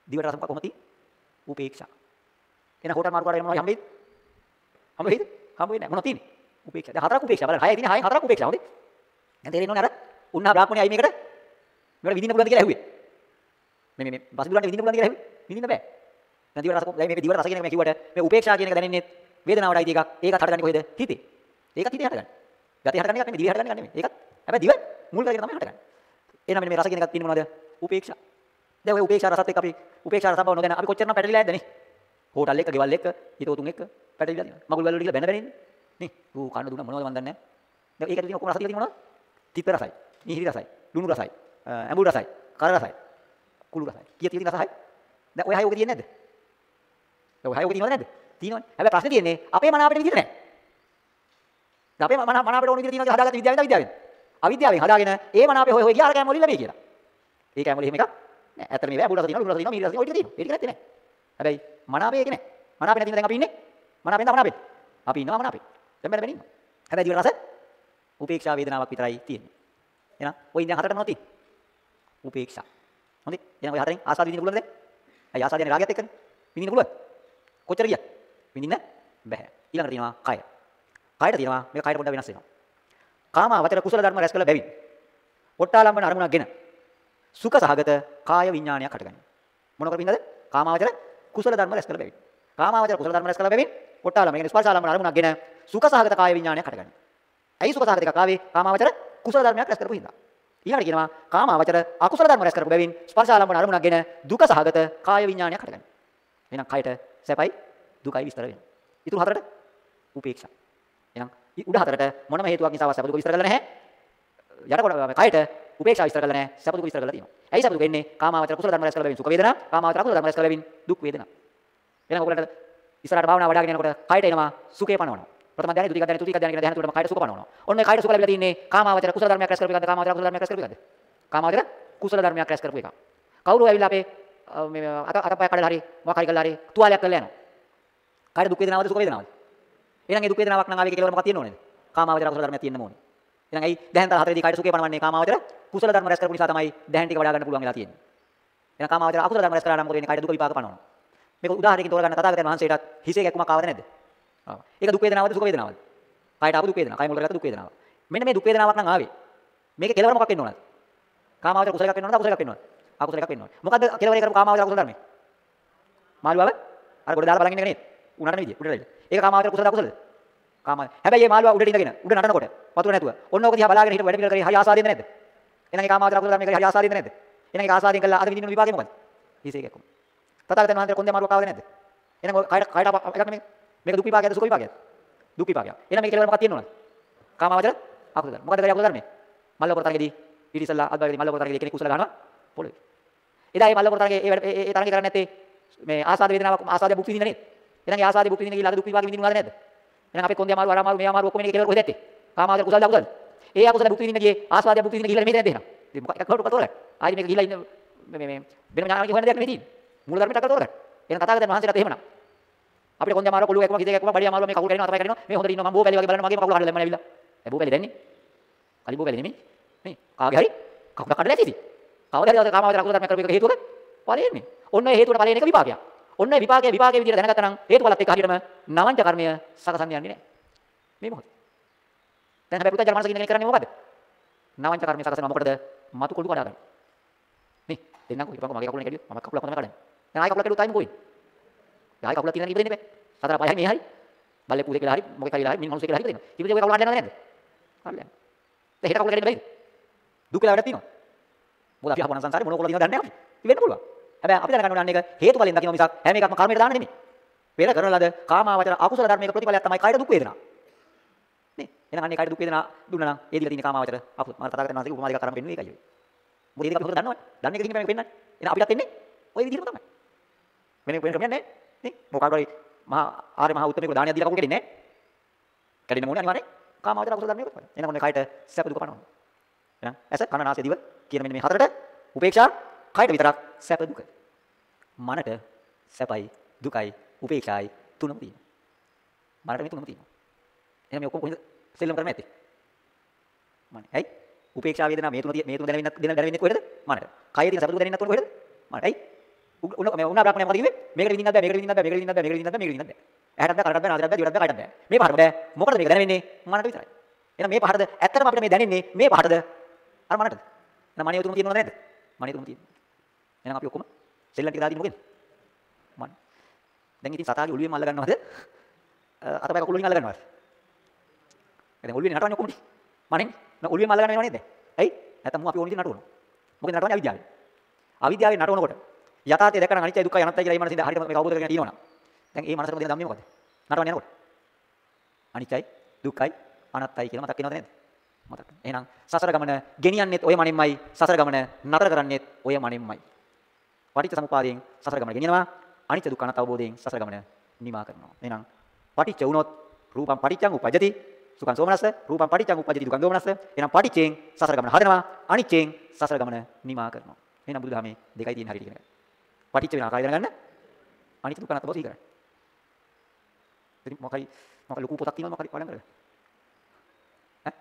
දිවට රස මොකක් කොහොමද තියෙන්නේ? උපේක්ෂා. එහෙනම් හොටල් මාරු කරගෙන මොනවද හම්බෙන්නේ? හම්බ වෙයිද? හම්බ වෙන්නේ නැහැ. මොනවද තියෙන්නේ? උපේක්ෂා. දැන් හතරක් උපේක්ෂා. බලන්න හයයි තියෙන හයෙන් හතරක් උපේක්ෂා. හොඳේ. දැන් තේරෙන්නේ අර උන්නා බ්‍රාහ්මණයයි මේකට මේකට විඳින්න පුළුවන්ද කියලා ඇහුවේ. මේ මේ බස් දුරන්ට විඳින්න පුළුවන්ද කියලා ඇහුවේ. විඳින්න බෑ. දැන් දිවට රස දැන් මේ දිවට රස කියන එක මම කිව්වට මේ උපේක්ෂා කියන එක දැනෙන්නේ වේදනාවට අයිති එකක්. ඒකත් හටගන්නේ කොහෙද? හිතේ. ඒකත් හිතේ හටගන්නේ. ගතේ හටගන්නේ එකක් නෙමෙයි දිවේ හටගන්නේ එකක් නෙමෙයි. ඒකත් හැබැයි දිව මුල් කරගෙන තමයි හටගන්නේ. එහෙනම් මෙන්න මේ රස කියන එකත් තියෙන්නේ මොනවද? උපේක්ෂා. දැන් ඔය උපේක්ෂා රසත් එක්ක අපි උපේක්ෂා රස බව නොදැන අපි කොච්චරනම් පැටලිලා ඇද්ද නේ? හෝටල් එක, ගෙවල් එක, හිතවතුන් එක්ක පැටලිලා තියෙනවා. මගුල් වල ගිහලා බැන බැන ඉන්නේ. නේ? ඌ කන්න දුන්න මොනවද මන් දන්නේ නැහැ. දැන් ඒකට තියෙන ඔක්කොම රස ටික තියෙන්නේ මොනවද? තිත්ත රසයි, මිහිරි රසයි, ලුණු රසයි, ඇඹුල් රසයි, කර රසයි, කුළු රසයි. කීය තියෙන රස හයි? දැන් ඔය හය ඔක තියෙන්නේ නැද්ද? දැන් ඔය හය ඔක තියෙනවද නැද්ද? තියෙනවනේ. හැබැයි ප්‍රශ්නේ තියෙන්නේ අපේ මන අපිට විදිහට නැහැ. දැන් අපේ මන මන අපිට ඕන විදිහට තියෙනවා හදාගත්ත විද්‍යාවෙන් විද්‍යාවෙන්. අවිද්‍යාවෙන් හදාගෙන ඒ මන අපේ හොය හොය ගියා අර කෑම වල ඉල්ල මේ කියලා. ඒ කෑම වල එහෙම එකක් නෑ. ඇත්තට මේ ඇඹුල් රස තියෙනවා, ලුණු රස තියෙනවා, මිහිරි රස තියෙනවා, ඔය ටික තියෙනවා. ඒ ටික නැත්තේ නෑ. හැබැයි මන අපේ ඒක නෑ. මන අපේ නැතිනම් දැන් අපි ඉන්නේ. මන අපෙන් තමයි මන අපේ. අපි ඉන්නවා මන අපේ. දැන් බැල බැල ඉන්නවා. හැබැයි දිව රස උපේක්ෂා වේදනාවක් විතරයි තියෙන්නේ. එහෙනම් ඔය ඉඳන් හතරට මොනවද තියෙන්නේ? උපේක්ෂා. හොඳේ. එහෙනම් ඔය හතරෙන් ආසාද විඳින්න පුළුවන්ද දැන්? අය ආසාද යන රාගයත් එක්කනේ. විඳින්න පුළුවන්. කොච්චර ගියත් විඳින්න බෑ. ඊළඟට තියෙනවා කය. කයට තියෙනවා මේක කයට පොඩ්ඩක් වෙනස් වෙනවා. කාම වචර කුසල ධර්ම රැස් කළ බැවින්. පොට්ටාලම්බන අරමුණක්ගෙන සුඛ සහගත කාය විඥානයක් හටගන්නවා. මොන කරපින්දද? කාමාවචර කුසල ධර්ම රැස් කළ බැවින්. කාමාවචර කුසල ධර්ම රැස් කළ බැවින් පොට්ටාලම කියන්නේ ස්පර්ශාලම්බන අරමුණක්ගෙන සුඛ සහගත කාය විඥානයක් හටගන්නවා. ඇයි සුඛ සහගත එකක් ආවේ? කාමාවචර කුසල ධර්මයක් රැස් කරපු හින්දා. ඊළඟට කියනවා කාමාවචර අකුසල ධර්ම රැස් කරපු බැවින් ස්පර්ශාලම්බන අරමුණක්ගෙන දුක සහගත කාය විඥානයක් හටගන්නවා. එහෙනම් කයට සැපයි දුකයි විස්තර වෙනවා. ඊටු හතරට උපේක්ෂා. එහෙනම් උඩ හතරට මොනම හේතුවක් නිසා සැප දුක විස්තර කරලා නැහැ. යට කොට කයට උපේක්ෂා විස්තර කරලා නැහැ. සැප දුක විස්තර කරලා තියෙනවා. ඇයි සැප දුක එන්නේ? කාමාවචර කුසල ධර්ම රැස් කරලා බැවින් සුඛ වේදනා, කාමාවචර අකුසල ධර්ම රැස් කරලා බැවින් දුක් වේදනා. එහෙනම් ඔයගලන්ට ඉස්සරහට භාවනා වඩාගෙන යනකොට කයට එනවා සුඛේ පනවනවා. ප්‍රථම ධානය, ද්විතීක ධානය, තෘතීක ධානය කියන ධානය තුනම කයට සුඛ පනවනවා. ඔන්න ඒ කයට සුඛ ලැබිලා තින්නේ කාමාවචර කුසල ධර්මයක් රැස් කරපු එකද, කාමාවචර කුසල ධර්මයක් රැස් කරපු එකද? කාමාවචර කුසල ධර්මයක් රැස් කරපු එක. කවුරු ඇවිල්ලා අපේ මේ අත අතපය කඩලා හරි මොකක් හරි කරලා හරි තුවාලයක් කරලා යනවා. කයට දුක් වේදනාවද සුඛ වේදනාවද? එහෙනම් ඒ දුක් වේදනාවක් නම් ආවේ කියලා මොකක්ද තියෙන්න ඕනේද? කාමාවචර කුසල ධර්මයක් තියෙන්න ඕනේ. එහෙනම් ඇයි දැහැන් තල හතරේදී කයට සුඛේ පනවන්නේ කාමාවචර කුසල ධර්ම රැස් කරපු නිසා තමයි දැහැන් ටික වඩා ගන්න පුළුවන් වෙලා තියෙන්නේ. එහෙනම් කාමාවචර අකුසල ධර්ම රැස් කරලා නම් මොකද වෙන්නේ? කයට දුක විපාක පනවනවා. මේක උදාහරණයකින් තෝරගන්න තථාගතයන් වහන්සේටත් හිසේ කැක්කුමක් ආවද නැද්ද? ආවා. ඒක දුක් වේදනාවද සුඛ වේදනාවද? කයට ආපු දුක් වේදනාව. කය මුල කරගත්ත දුක් වේදනාව. මෙන්න මේ දුක් වේදනාවක් නම් ආවේ. මේකේ කෙලවර මොකක් වෙන්න ඕනද? කාමාවචර කුසල එකක් වෙන්න ඕනද අකුසල එකක් වෙන්න ඕනද? අකුසල එකක් වෙන්න ඕනේ. මොකද්ද කෙලවරේ කරපු කාමාවචර අකුසල ධර්මේ? මාළුවව අර ගොඩ දාලා බලන් ඉන්න එක නේද? උනන විදිය උඩට ඇවිල්ලා. ඒක කාමාවචර කුසලද අකුසලද? කාම. හැබැයි මේ මාළුවා උඩට ඉඳගෙන උඩ නටනකොට වතුර නැතුව. ඔන්න ඕක දිහා බලාගෙන හිටපු වැඩ පිළිවෙල කරේ හරි ආසාදින්ද නැද්ද? එහෙනම් ඒ කාමාවචර අකුසල ධර්මේ කරේ හරි ආසාදින්ද නැද්ද? එහෙනම් ඒක ආසාදින් කළා අද විඳින්න විපාකේ මොකද? හිසේ එකක්ම. තථාගතයන් වහන්සේ කොන්දේ මාරුවක් ආවද නැද්ද? එහෙනම් ඔය කයට කයට එකක් නෙමෙයි. මේක දුක් විපාකයක්ද සුඛ විපාකයක්ද? දුක් විපාකයක්. එහෙනම් මේක කෙලවර මොකක්ද තියෙන්න ඕනද? කාමාවචර අකුසල ධර්ම. මොකද කරේ අකුසල ධර්මේ? මල්ල කොරතරගේදී ඊට ඉස්සල්ලා අද්වාරේදී මල්ල කොරතරගේදී කෙනෙක් කුසල ගන්නවා පොළවේ. එදා මේ මල්ල කොරතරගේ ඒ ඒ තරගේ කරන්නේ නැත්තේ මේ ආසාද වේදනාවක් ආසාදය භුක්ති විඳින්න නේද? එහෙනම් ඒ ආසාදය භුක්ති විඳින්න ගිහලා අද දුක් විපාක විඳින්නවද නැද්ද? එහෙනම් අපේ කොන්දේ අමාරු අර අමාරු මේ අමාරු ඔක්කොම ඉන්නේ කෙලවර කොහෙද ඇත්තේ? කාමාවචර කුසලද අකුසලද? ඒ අකුසල භුක්ති විඳින්න ගියේ ආස්වාදය භුක්ති විඳින්න ගිහලා මේ දැනද එහෙනම්? ඉතින් මොකක් එකක් කවුරු කතෝරයි? ආයි මේක ගිහලා ඉන්න මේ මේ වෙන ඥානකේ හොයන දෙයක් නෙමෙයි තියෙන්නේ. මූල ධර්මයට කතෝරයි. එහෙනම් තථාගතයන් වහන්සේලාට එහෙමනම් අපිට කොන්දේ අමාරු කොළුව එකම හිතේ එකම බඩිය අමාරු මේ කකුල කරිනවා අතපය කරිනවා මේ හොඳට ඉන්නවා මම බෝ පැලි වගේ බලනවා මගේ කකුල කඩලා දැම්මම ඇවිල්ලා. ඒ බෝ පැලි දැන්නේ. කලි බෝ පැලි නෙමෙයි. මේ කාගේ හරි කකුල කඩලා ඇතිද? කවදා හරි කාමාවචර අකුසල ධර්ම කරපු එක හේතුවක ඵලෙන්නේ. ඔන්න ඒ හේතුවට ඵලෙන එක විපාකයක්. ඔන්න ඒ විපාකයේ විපාකයේ විදිහට දැනගත්තා නම් හේතුඵලත් එක්ක හරියටම නවංච කර්මය සකසන්න යන්නේ නැහැ. මේ මොකද? දැන් හැබැයි පුතා ජනමානස කියන කෙනෙක් කරන්නේ මොකද? නවංච කර්මය සකසනවා මොකටද? මතු කොළු කඩා ගන්න. මේ දෙන්නකෝ ඉපන්කෝ මගේ කකුලෙන් කැඩියොත් මම කකුල කොහොමද කඩන්නේ? දැන් ආයි කකුල කැඩුවොත් ආයි මොකෝ වෙන්නේ? ආයි කකුල තියෙන ඉපදෙන්න බෑ. සතර පහයි මේ හරි. බල්ලේ පුදේ කියලා හරි මොකක් හරි හරි මිනිහ මිනිස්සු කියලා හරි ඉපදෙනවා. ඉපදෙන්නේ ඔය කකුල හරියනවද නැද්ද? හරියන්නේ. දැන් හෙට කකුල කැඩෙන්න බැයිද? දුක් කියලා වැඩක් තියෙනවා. මොකද අපි අපේ සංසාරේ මොන කොල්ල තියෙනවද දන්නේ නැහැ අපි. ඉවෙන්න පුළුවන්. හැබැයි අපි දැනගන්න ඕනේ එක හේතුඵලෙන් දකින්න මිසක් හැම එකක්ම කර්මයට දාන්න නෙමෙයි. පෙර කරන ලද කාමාවචර අකුසල ධර්මයක ප්‍රතිඵලයක් තමයි කායර දුක් වේදනා. නේ? එහෙනම් අන්නේ කායර දුක් වේදනා දුන්නා නම් ඒ දිග තියෙන කාමාවචර අකුසල මම තථාගතයන් වහන්සේගේ උපමා දෙකක් කරන් පෙන්නුවේ ඒකයි. මොකද ඒක අපි හොඳට දන්නවනේ. දන්නේ එක දිගින් පෙන්නන්නේ. එහෙනම් අපිටත් එන්නේ ওই විදිහටම තමයි. වෙන වෙන ක්‍රමයක් නැහැ. නේ? මොකක් හරි මහා ආර්ය මහා උත්තමයෙකුට දානයක් දීලා කකුල් කැඩෙන්නේ නැහැ. කැඩෙන්න ඕනේ අනිවාර්යෙන්. කාමාවචර අකුසල ධර්මයක ප්‍රතිඵල. එහෙනම් ඔන්න කායට සැප දුක පනවනවා. එහෙනම් ඇස කන නාසය දිව කියන මෙන්න මේ හතරට උපේක්ෂා කායට විතරක් සැප දුක. මනට සැපයි දුකයි උපේක්ෂායි තුනම තියෙනවා. මනට මේ තුනම තියෙනවා. එහෙනම් මේ ඔක්කොම කොහෙන්ද සෙල්ලම් කරන්නේ නැත්තේ? මන. ඇයි? උපේක්ෂා වේදනා මේ තුන මේ තුන දැනෙන්න දෙන දැනෙන්නේ කොහෙද? මනට. කයේ තියෙන සැප දුක දැනෙන්නත් කොහෙද? මනට. ඇයි? උන මේ උනා බ්‍රාහ්මණය මොකද කිව්වේ? මේකට විඳින්නත් බෑ මේකට විඳින්නත් බෑ මේකට විඳින්නත් බෑ මේකට විඳින්නත් බෑ මේකට විඳින්නත් බෑ. ඇහැටත් බෑ කරටත් බෑ නාසයටත් බෑ දිවටත් බෑ කයටත් බෑ. මේ පහට බෑ. මොකටද මේක දැනෙන්නේ? මනට විතරයි. එහෙනම් මේ පහටද ඇත්තටම අපිට මේ දැනෙන්නේ මේ පහටද? අර මනටද? එහෙනම් මනිය තුනම තියෙනවද නැද්ද? මනිය තුනම තියෙනවා. එහෙනම් අපි ඔක්කොම සෙල්ලම් ටික දාලා මොකෙන්ද? මන්. දැන් ඉතින් සතාගේ ඔළුවෙන් අල්ල ගන්නවද? අතපය කකුල වලින් අල්ල ගන්නවද? දැන් ඔළුවෙන් නටවන්නේ කොහොමද? මනෙන්. දැන් ඔළුවෙන් අල්ල ගන්නව නේද? ඇයි? නැත්නම් මු අපි ඕන විදිහට නටවනවා. මොකද නටවන්නේ අවිද්‍යාවෙන්. අවිද්‍යාවෙන් නටවනකොට යථාර්ථය දැකන අනිත්‍යයි දුක්ඛයි අනත්තයි කියලා මේ මනසින් හරියට මේක අවබෝධ කරගෙන තියෙනවනම් දැන් ඒ මනසට දෙන ධම්මේ මොකද? නටවන්නේ යනකොට. අනිත්‍යයි දුක්ඛයි අනත්තයි කියලා මතක් වෙනවද නැද්ද? මතක්. එහෙනම් සසර ගමන ගෙනියන්නෙත් ඔය මනින්මයි සසර ගමන නතර කරන්නෙත් ඔය මනින්මයි. පටිච්ච සමුපාදයෙන් සසර ගමන ගෙනියනවා අනිත්‍ය දුක්ඛ අනාත්ම අවබෝධයෙන් සසර ගමන නිමා කරනවා. එහෙනම් පටිච්ච වුණොත් රූපම් පටිච්චං උපජ්ජති සුඛං සෝමනස්ස රූපම් පටිච්චං උපජ්ජති දුක්ඛං දෝමනස්ස. එහෙනම් පටිච්චෙන් සසර ගමන හදනවා අනිච්චෙන් සසර ගමන නිමා කරනවා. එහෙනම් බුදුදහමේ දෙකයි තියෙන හරියට ඉගෙන ගන්න. පටිච්ච වෙන ආකාරය දැනගන්න අනිත්‍ය දුක්ඛ අනාත්ම බව සිහි කරන්න. ඉතින් මොකයි මොකක් ලොකු පොතක් තියෙනවද මොකක් පාඩම් කරලා? ඈ?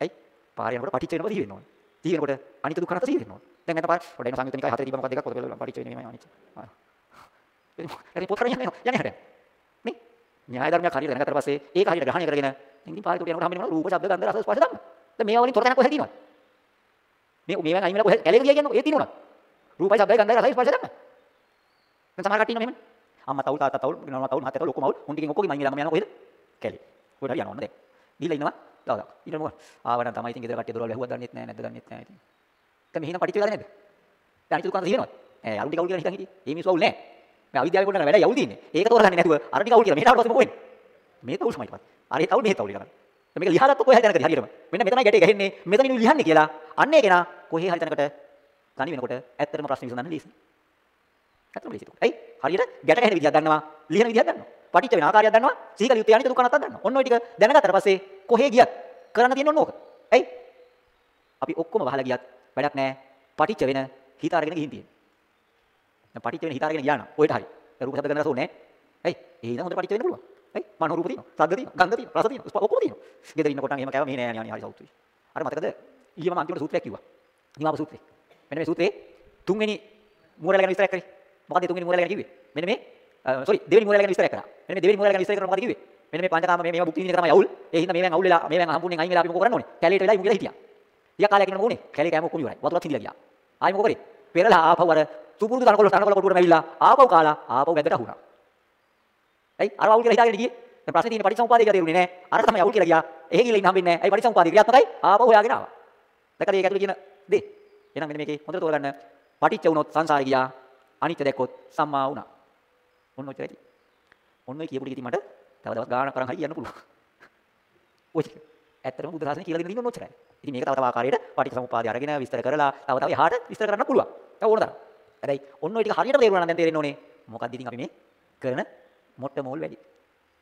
ඇයි? පාරේ යනකොට පටිච්ච වෙනව සිහි වෙන්න ඕනේ. සිහි වෙනකොට අනිත්‍ය දුක්ඛ අනාත්ම සිහි වෙන්න ඕනේ. දැන් නැත්නම් පාර පොඩ එන සංයුත නිකාය හතරේ තිබ්බ මොකක්ද එකක් පොත බලලා පටිච්ච වෙන්නේ අනිත්‍ය. ආ. ඉතින් පොත් කරගෙන යන්නේ යන්නේ හැටේ. නේ? න්‍යාය ධර්මයක් හරියට දැනගත්තට පස්සේ ඒක හරියට ග්‍රහණය කරගෙන ඉතින් පාරේ යනකොට හම්බෙන්නේ මොනවද? රූප, ශබ්ද, ගන්ධ, රස, ස්පර්ශ ධම්ම. දැන් මේවා වලින් තොර තැනක් කොහෙද තියෙනවද? මේ මේවෙන් අයින් වෙලා කොහෙද කැලේක ගියා කියන්නේ ඒ තියෙනවද? රූපයි, ශබ්දයි, ගන්ධයි, රසයි, ස්පර්ශ ධම්ම. දැන් සමහර කට්ටිය ඉන්නවා මෙහෙම. අම්මා තවුල් තාත්තා තවුල් නෝනා තවුල් මහත්තයා තවුල් ඔක්කොම අවුල් උන් ටිකෙන් ඔක්කොගෙම අයින් වෙලා මම යනවා කොහෙද? කැලේ. කොහෙද යනවා දැන්. දීලා ඉන්නවා දවසක්. ඊට මොකද? ආවනම් තමයි ඉතින් ගෙදර කට්ටිය දොරවල් වැහුවත් දන්නෙත් නැහැ නැද්ද දන්නෙත් නැහැ ඉතින්. දැන් මෙහෙනම් පටිච්ච වෙලාද නැද්ද? දැන් අනිත් දුකාන තියෙනවද? ඈ අලුත් ටික අවුල් කියලා හිතන් හිටියේ. මේ මිනිස්සු අවුල් නැහැ. මේ අවිද්‍යාවේ පොඩ්ඩක් වැඩයි අවුල් තියෙන්නේ. ඒක තෝරගන්නේ නැතුව අර ටික අවුල් කියලා මෙහෙට ආවට පස්සේ මොකෝ වෙන්නේ? මේක අවුල්මයි ඊපස්. අර ඒ අවුල් මෙහෙත් අවුල් කරන්නේ. දැන් මේක ලියහලත් කොහේ හරි දැනගන්න හරියටම. මෙන්න මෙතනයි ගැටේ ගහන්නේ. මෙතනින් ලියන්නේ කියලා. අන්න ඒ කෙනා කොහේ හරි තැනකට තනි වෙනකොට ඇත්තටම ප්‍රශ්න විසඳන්න ලීසි. ඇත්තටම ලීසි. ඇයි? හරියට ගැට ගැහෙන විදිහක් දන්නවා, ලියන විදිහක් දන්නවා. පටිච්ච වෙන ආකාරයක් දන්නවා, සීකල යුත්තේ අනිත් දුකනත් දන්නවා. ඔන්න ඔය ටික දැනගත්තට පස්සේ කොහේ ගියත් කරන්න තියෙන්නේ ඔන්න ඕක. ඇයි? අපි ඔක්කොම වහලා ගියත් වැඩක් නැහැ. පටිච්ච වෙන හිත අරගෙන ගිහින් තියෙන්නේ. දැන් පටිච්ච වෙන හිත අරගෙන ගියා නම් ඔයට හරි. රූප ශබ්ද ගන්ධ රස ඕනේ නැහැ. ඇයි? ඒ හින්දා හොඳට පටිච්ච වෙන්න පුළුවන්. ඇයි? මනෝ රූප තියෙනවා, ශබ්ද තියෙනවා, ගන්ධ තියෙනවා, රස තියෙනවා, ඔක්කොම තියෙනවා. ගෙදර ඉන්නකොට නම් එහෙම කෑවා මේ නෑ යන්නේ හරි සෞතුයි. අර මතකද? ඊයේම අන්තිමට සූත්‍රයක් කිව්වා. නිවාප සූත්‍රය. මෙන්න මේ සූත්‍රයේ තුන්වෙනි මූරල ගැන විස්තරයක් කරේ. මොකද තුන්වෙනි මූරල ගැන කිව්වේ? මෙන්න මේ සෝරි දෙවෙනි මූරල ගැන විස්තරයක් කරා. මෙන්න මේ දෙවෙනි මූරල ගැන විස්තර කරලා මොකද කිව්වේ? මෙන්න මේ පංචකාම මේ මේවා භුක්ති විඳින තමයි අවුල්. ඒ හින්දා මේවෙන් අවුල් වෙලා මේවෙන් හම්බුනේ අයින් වෙලා අපි මොකෝ කරන්න ඕනේ? කැලේට වෙලා ඉමු කියලා හිටියා. ටිකක් කාලයක් ඉන්නකොට මොකෝනේ? කැලේ කෑම ඔක්කොම ඉවරයි. වතුරත් හිඳිලා ගියා. ආයි මොකෝ කරේ? පෙරලා ආපහු අර සුපුරුදු තනකොළ තනකොළ කොටුවට මැවිලා ආපහු කාලා ආපහු වැද්දට අහුණා. ඇයි? අර අවුල් කියලා හිතාගෙන ගියේ. දැන් ප්‍රශ්නේ තියෙන්නේ පටිච්චසමුපාදේ කියලා තේරුනේ නැහැ. අර තමයි අවුල් කියලා ගියා. එහෙ ගිහලා ඉන්න හම්බෙන්නේ නැහැ. ඇයි පටිච්චසමුපාදේ ක්‍රියාත්මකයි? ආපහු හොයාගෙන ආවා. දැකලා ඒක ඇතුලේ කියන දේ. එහෙනම් මෙන්න මේකේ හොඳට තෝරගන්න. පටිච්ච වුණොත් සංසාරේ ගියා. අනිත්‍ය දැක්කොත් සම්මා වුණා. ඔන්න ඔච්චරයි තියෙන්නේ. ඔන්න ඔය කියපු ටික ඉතින් මට තව දවස් ගාණක් කරන් හරි කියන්න පුළුවන්. [laughs] ඔය ටික. ඇත්තටම බුද්ධ ශාසනය කියලා දෙන්න තියෙන ඔච්චරයි. ඉතින් මේක තව තව ආකාරයට පටිච්චසමුපාදය අරගෙන විස්තර කරලා තව තව එහාට විස්තර කරන්න පුළුවන්. තව ඕන තරම්. හැබැයි ඔන්න ඔය ටික හරියට තේරුණා නම් දැන් තේරෙන්න ඕනේ. මොකක්ද ඉතින් අපි මේ කරන මොට්ට මෝල් වැඩි.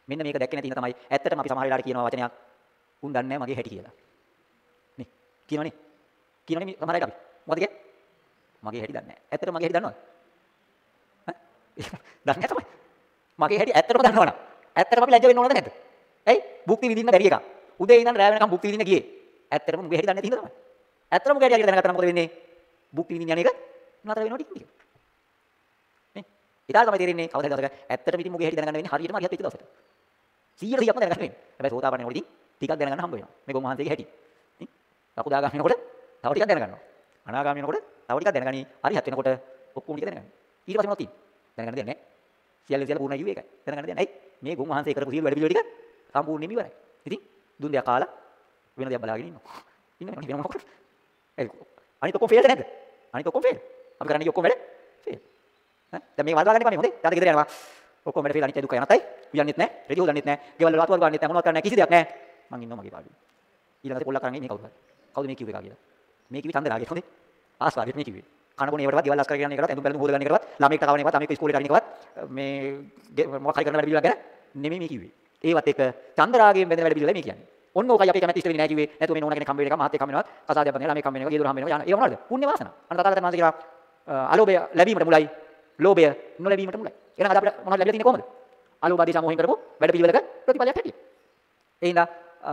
මෙන්න මේක දැක්කේ නැති ඉඳ තමයි ඇත්තටම අපි සමහර වෙලාවට කියනවා වචනයක් උන් දන්නේ නැහැ මගේ හැටි කියලා. නේ. කියනවනේ. කියනවනේ සමහර අය අපි. මොකද කියන්නේ? මගේ හැටි දන්නේ නැහැ. ඇත්තටම මගේ හැටි දන්නවද? ඈ? [laughs] දන්නේ නැහැ තමයි. මගේ හැටි ඇත්තටම දන්නවනම් ඇත්තටම අපි ලැජ්ජ වෙන්න ඕනද නැද්ද? ඇයි? භුක්ති විඳින්න බැරි එකක්. උදේ ඉඳන් රැ වෙනකම් භුක්ති විඳින්න ගියේ. ඇත්තටම මගේ හැටි දන්නේ නැති හින්දා තමයි. ඇත්තටම මගේ හැටි දැනගත්තා නම් මොකද වෙන්නේ? භුක්ති විඳින්න යන එක නතර වෙනවා ටික ටික. නේ? ඊට තමයි තේරෙන්නේ කවදාද දවසක ඇත්තටම ඉතින් මගේ හැටි දැනගන්න වෙන්නේ හරියටම හරියට වෙච්ච දවසට. 100 100ක්ම දැනගන්න වෙන්නේ. හැබැයි සෝතාපන්න වෙනකොට ඉතින් ටිකක් දැනගන්න හම්බ වෙනවා. මේ ගොම්මහන්සේගේ හැටි. නේ? ලකුදාගාම වෙනකොට තව ටිකක් දැනගන්නවා. අනාගාමී වෙනකොට තව ටිකක් දැනගනි. හරි හත් වෙනකොට ඔක්කොම ටික දැනගන්න. ඊට පස්සේ මොනවද තියෙන්නේ? දැනගන්න දෙයක් නැහැ. සියල්ල සියල්ල පූර්ණයි කිව්වේ ඒකයි. දැනගන්න දෙයක් නැහැ. මේ ගුණ වහන්සේ කරපු සියලු වැඩ පිළිවෙල ටික සම්පූර්ණයෙන්ම ඉවරයි. ඉතින් දුන් දෙයක් කාලා වෙන දෙයක් බලාගෙන ඉන්නවා. ඉන්නවනේ වෙන මොකක්ද? ඒ අනිත් ඔක්කොම ෆේල්ද නැද්ද? අනිත් ඔක්කොම ෆේල්. අපි කරන්නේ ඔක්කොම වැඩ ෆේල්. ඈ දැන් මේ වලදා ගන්න එපා මේ හොඳේ. ඊට ගෙදර යනවා. ඔක්කොම වැඩ ෆේල් අනිත් දුක යනතයි. උයන්නෙත් නැහැ. රෙදි හොදන්නෙත් නැහැ. ගෙවල් වල වතුර ගන්නෙත් නැහැ. මොනවද කරන්නේ කිසි දෙයක් නැහැ. මං ඉන්නවා මගේ පාඩුවේ. ඊළඟට පොල්ලක් කරන්නේ මේ කවුද? කවුද මේ කිව්වේ කා කියලා? මේ කිව්වේ චන්දරාගේ හොඳේ. ආස්වාදයට මේ කිව්වේ. කන බොන ඒවටවත් ගෙවල් අස්කර කියන එකවත් ඇඳුම් බැලඳුම් හොද ගන්න එකවත් ළමයෙක්ට කවන එකවත් ළමයෙක් ඉස්කෝලේ කරින එකවත් මේ මොකක් හරි කරන වැඩ පිළිවෙලක් ගැන නෙමෙයි මේ කිව්වේ. ඒවත් එක චන්දරාගයෙන් බැඳෙන වැඩ පිළිවෙල මේ කියන්නේ. ඔන්න ඕකයි අපි කැමති ඉස්තර වෙන්නේ නැහැ කිව්වේ. නැතුව මේ නෝන කෙනෙක් හම්බ වෙන එක මහත්යෙක් හම්බ වෙනවා. කසාදයක් බඳිනවා ළමයෙක් හම්බ වෙනවා. ගියදොර හම්බ වෙනවා. යන ඒව මොනවද? පුණ්‍ය වාසනා. අන්න තථාගතයන් වහන්සේ කියනවා අලෝභය ලැබීමට මුලයි. ලෝභය නොලැබීමට මුලයි. එහෙනම් අද අපිට මොනවද ලැබිලා තියෙන්නේ කොහොමද? අලෝභ ආදී සමෝහයෙන් කරපො වැඩ පිළිවෙලක ප්‍රතිඵලයක් හැටියට. ඒ හින්දා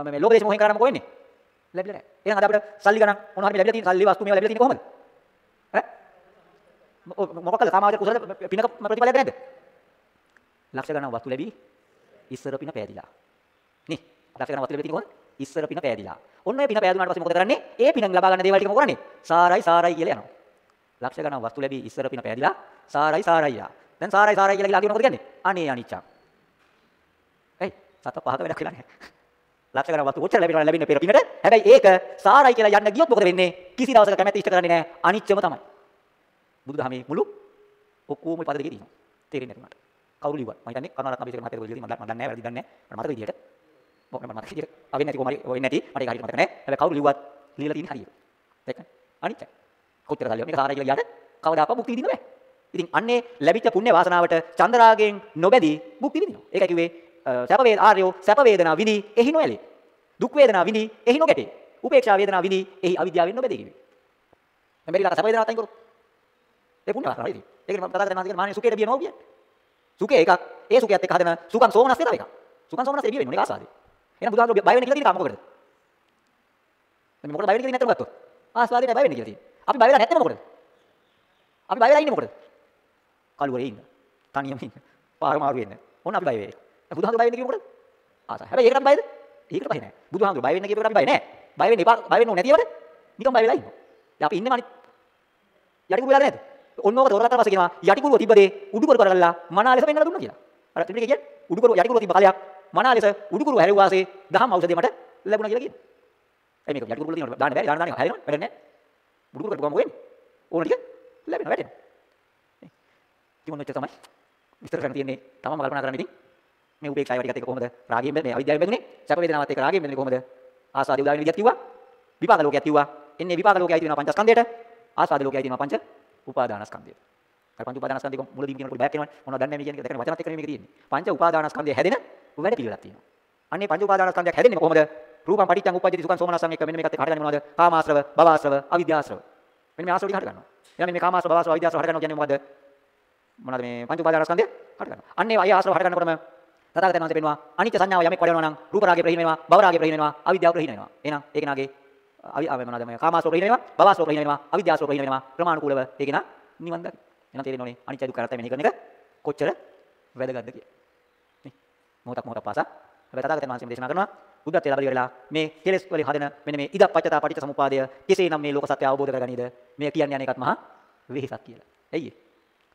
මේ ලෝභ දේශ මොහෙන් කරාම මොකෝ වෙන්නේ? ලැබිලා නැහැ. එහෙනම් අද අපිට සල්ලි ගණන් මොනවා හරි ලැබිලා තියෙන සල්ලි වස්තු මේවා ලැබිලා තියෙන්නේ කොහොමද? ඈ මොකක්ද සමාජ කුසල පිනක ප්‍රතිඵලයක් නැද්ද? ලක්ෂ ගණන් වස්තු ලැබී ඉස්සර පින පෑදිලා. නේ? ලක්ෂ ගණන් වස්තු ලැබී තියෙන්නේ කොහොමද? ඉස්සර පින පෑදිලා. ඔන්න ඔය පින පෑදුනාට පස්සේ මොකද කරන්නේ? ඒ පිනෙන් ලබා ගන්න දේවල් ටික මොකද කරන්නේ? සාරයි සාරයි කියලා යනවා. ලක්ෂ ගණන් වස්තු ලැබී ඉස්සර පින පෑදිලා සාරයි සාරයි යා. දැන් සාරයි සාරයි කියලා කියලා මොකද කියන්නේ? අනේ අනිච්චං. එයි සත පහක වැඩක් වෙලා නැහැ. ලක්ෂ ගණන් වස්තු කොච්චර ලැබෙනවද ලැබෙන්නේ පෙර පිනට? හැබැයි ඒක සාරයි කියලා යන්න ගියොත් මොකද වෙන්නේ? කිසි දවසක කැමැති ඉෂ්ට කරන්නේ නැහැ. අනිච්චම තමයි. බුදුදහමේ මුළු ඔක්කොම පද දෙකේ තියෙනවා. තේරෙන්නේ නැතුණාට. කවුරු ලිව්වත් මම හිතන්නේ කරුණාරත්න අභිෂේක මහත්තයා ලියලා තියෙනවා. මම දන්නේ නැහැ වැරදි දන්නේ නැහැ. මට මතක විදියට. මොකද මට මතක විදියට. අවෙන්නේ නැති කොහමරි වෙන්නේ නැති. මට ඒක හරියට මතක නැහැ. හැබැයි කවුරු ලිව්වත් ලියලා තියෙන්නේ හරියට. ඒක අනිත්‍යයි. කොච්චර කාලයක් මේක සාරයි කියලා යට කවදාකවත් මුක්ති විඳින්න බෑ. ඉතින් අන්නේ ලැබිච්ච පුණ්‍ය වාසනාවට චන්දරාගෙන් නොබැදී මුක්ති විඳිනවා. ඒකයි කිව්වේ සැප වේද ආර්යෝ සැප වේදනා විඳි එහි නොඇලේ. දුක් වේදනා විඳි එහි නොගැටේ. උපේක්ෂා වේදනා විඳි එහි අවිද්‍යාවෙන් නොබැදී කිව්වේ. දැන් බැරිලා සැප වේදනාවත් අයින් කරොත්. ඒ පුණ්‍ය වාසනාව ඉතින්. ඒකනේ මම කතා කරන්නේ මානේ සුඛයට බිය නොව කියන්නේ. සුඛය එකක්. ඒ සුඛයත් එක්ක හදන සුඛං සෝමනස්සේ තව එකක්. සුඛං සෝමනස්සේ බිය වෙන්නේ මොනේ ආසාදේ. එහෙනම් බුදුහාමුදුරුවෝ බය වෙන්නේ කියලා තියෙන කාම මොකටද? මේ මොකටද බය වෙන්නේ කියලා නැත්නම් ගත්තොත්. ආස්වාදයට බය වෙන්නේ කියලා තියෙන්නේ. අපි බය වෙලා නැත්නම් මොකටද? අපි බය වෙලා ඉන්නේ මොකටද? කලුවරේ ඉන්න. තනියම ඉන්න. පාර මාරු වෙන්න. ඔන්න අපි බය වෙන්නේ. බුදුහාමුදුරුවෝ බය වෙන්නේ කිව්ව මොකටද? ආසාව. හැබැයි ඒකට බයද? ඒකට බය නැහැ. බුදුහාමුදුරුවෝ බය වෙන්න කියපේකට අපි බය නැහැ. බය වෙන්න එපා. බය වෙන්න ඕනේ නැතිවට නිකන් බය වෙලා ඉන්නවා. දැන් අපි ඉන්නේ මනිත් යටිකුරු වෙලා නැද්ද? ඔන්න ඕක තෝරගත්තා පස්සේ කියනවා යටිකුරුව තිබ්බ දේ උඩුකුරු කරගලා මනා ලෙස පෙන්වලා දුන්නා කියලා. අර ත්‍රිපිටකය කියන්නේ උඩුකුරුව යටිකුරුව තිබ්බ කලයක් මනා ලෙස උඩුකුරුව හැරෙව්වාසේ දහම් ඖෂධය මට ලැබුණා කියලා කියනවා. එයි මේක යටිකුරුව තියෙනවා දාන්න බෑ දාන්න දාන්න හැරෙනවා වැඩ නැහැ. උඩුකුරුව කරපුවම මොකෙන්නේ? ඕන ටික ලැබෙනවා වැටෙනවා. නේ. ඉතින් මොන තමයි විස්තර කරන්න තියෙන්නේ තමම කල්පනා කරන්න ඉතින් මේ උපේක්ෂාව ටිකත් එක කොහොමද රාගයෙන් බැඳෙන්නේ අවිද්‍යාවෙන් බැඳුනේ සැප වේදනාවත් එක්ක රාගයෙන් බැඳෙන්නේ කොහොමද ආසාදී උදාවෙන විදිහක් කිව්වා විපාක ලෝකයක් කිව්වා එන්නේ විපාක ලෝකයයි තියෙනවා පංචස්කන්ධයට ආසාදී ලෝකයයි තියෙනවා පංච උපාදානස්කන්ධයට අර පංච උපාදානස්කන්ධේ මුලදී කියනකොට බෑක් වෙනවනේ මොනවද දන්නේ නැහැ මේ කියන එක? දැකන වචනත් එක්ක මේක තියෙන්නේ. පංච උපාදානස්කන්ධය හැදෙන වැඩ පිළිවෙලක් තියෙනවා. අන්නේ පංච උපාදානස්කන්ධයක් හැදෙන්නේ කොහොමද? රූපං පටිච්චං උප්පජ්ජති සුඛං සෝමනස්සං එක මෙන්න මේකත් එක්ක හටගන්නේ මොනවද? කාමාශ්‍රව භවආශ්‍රව අවිද්‍යාශ්‍රව. මෙන්න මේ ආශ්‍රව ටික හට ගන්නවා එහෙනම් මේ කාමාශ්‍රව භවආශ්‍රව අවිද්‍යාශ්‍රව හට ගන්නවා කියන්නේ මොකද්ද? මොනවද මේ පංච උපාදානස්කන්ධය? හට ගන්නවා අන්නේ අය ආශ්‍රව හට ගන්නකොටම තථාගතයන් වහන්සේ පෙන්වනවා අනිත්‍ය සංඥාව යමෙක් වඩනවා නම් රූප රාගය ප්‍රහීන වෙනවා භව රාගය ප්‍රහීන වෙනවා අවිද්‍යාව ප්‍රහීන වෙනවා. එහෙනම් ඒක නාගේ අවි මොනවද මේ කාමාශ්‍රව ප්‍රහීන වෙනවා භවශ්‍රව ප්‍රහීන වෙනවා අවිද්‍යාශ්‍රව ප්‍රහීන වෙනවා ප්‍රමාණිකූලව ඒක නා නිවන් දකින්න එහෙනම් තේරෙන්න ඕනේ අනිත්‍ය දුක්ඛ අනාත්ම මෙහෙ කරන එක කොච්චර වැදගත්ද කියලා. නේ. මොහොතක් මොහොතක් පාසා හැබැයි තථාගතයන් වහන්සේ දේශනා කරනවා බුද්ධත්වයට ලැබලි වෙලා මේ කෙලෙස් වලින් හදන මෙන්න මේ ඉදප්පච්චතා පටිච්ච සමුපාදය කෙසේනම් මේ ලෝක සත්‍ය අවබෝධ කරගනීද? මේ කියන්නේ යන එකත් මහා වෙහෙසක් කියලා. ඇයි ඒ?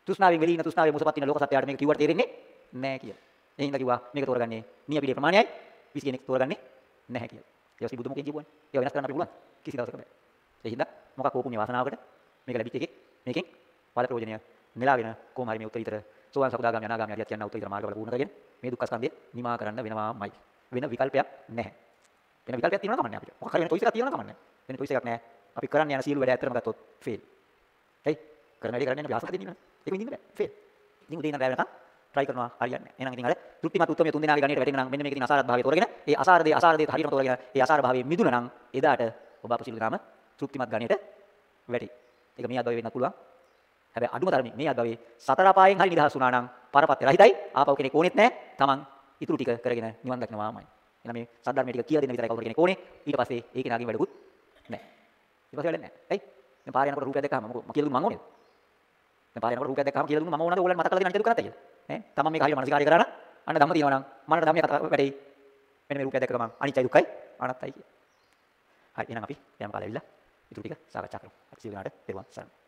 තෘෂ්ණාවෙන් වෙලී ඉන්න තෘෂ්ණාවේ මුසපත් වෙන ලෝක සත්‍යයට මේක කිව්වට තේරෙන්නේ නැහැ කියලා. ඒ හින්දා කිව්වා මේක තෝරගන්නේ නියපිලේ ප්‍රමාණයයි 20 කෙනෙක් තෝරගන්නේ නැහැ කියලා. ඒ වගේ බුදු මොකෙන් කියපුවානේ. ඒක වෙනස් කරන්න අපිට පුළුවන්. කිසි දවසක බෑ. ඒ හින්දා මොකක් ඕපුණ්‍ය වාසනාවකට මේක ලැබිච්ච එකේ මේකෙන් ඵල ප්‍රයෝජනය නෙලාගෙන කොහොම හරි මේ උත්තරීතර සෝවාන් සකදාගාමී අනාගාමී අරියත් යන උත්තරීතර මාර්ගවල පුහුණු කරගෙන මේ දුක්ඛ ස්කන්ධය නිමා කරන්න වෙනවාමයි. වෙන විකල්පයක් නැහැ. වෙන විකල්පයක් තියෙනවා කමන්නේ අපිට. මොකක් හරි වෙන choice එකක් තියෙනවා කමන්නේ. වෙන choice එකක් නැහැ. අපි කරන්න යන සියලු වැඩ ඇත්තටම ගත්තොත් fail. හරි? කරන වැඩේ කරන්නේ අපි ආසක දෙන්නේ නැහැ. ඒක විඳින්න බෑ. fail. ඉතින් උදේ ඉඳන් රැ වෙනකන් try කරනවා හරියන්නේ නැහැ. එහෙනම් ඉතින් අර තෘප්තිමත් උත්තරම තුන් දෙනාගේ ගණයට වැටෙන්න නම් මෙන්න මේක ඉතින් අසාරත් භාවය තෝරගෙන ඒ අසාර දේ අසාර දේ හරියටම තෝරගෙන ඒ අසාර භාවයේ මිදුණ නම් එදාට ඔබ අප සියලු දෙනාම තෘප්තිමත් ගණයට වැටේ. ඒක මේ අද්භවය වෙන්නත් පුළුවන්. හැබැයි අඩුම තරමින් මේ අද්භවයේ සතර අපායෙන් හරි නිදහස් වුණා නම් පරපත්‍ය රහිතයි ආපහු කෙනෙක් ඕනෙත් නැහැ. Taman ඉතුරු ටික කරගෙන නිවන් දක්නවාමයි. එහෙනම් මේ සද්ධර්මයේ ටික කියලා දෙන්න විතරයි කවුරු කෙනෙක් ඕනේ. ඊට පස්සේ ඒකේ නාගින් වැඩකුත් නැහැ. ඊට පස්සේ වැඩක් නැහැ. ඇයි? දැන් පාරේ යනකොට රූපයක් දැක්කම මම කියලා දුන්න මං ඕනේද? දැන් පාරේ යනකොට රූපයක් දැක්කම කියලා දුන්න මම ඕනද ඕගොල්ලන් මතක කරලා දෙන්න අනිත් දුක නැත්තේ කියලා. ඈ තමන් මේක හරියට මානසිකාරය කරා නම් අන්න ධම්ම තියෙනවා නම් මනට ධම්මයේ කතා වැඩේ. මෙන්න මේ රූපය දැක්ක ගමන් අනිත්‍යයි දුක්ඛයි අනාත්තයි කිය. හරි එහෙනම් අපි යම් කාලෙ ඇවිල්ලා ඊටු ටික සාකච්ඡා කරමු. අපි සියලු දෙනාට පෙරවන් සරණයි.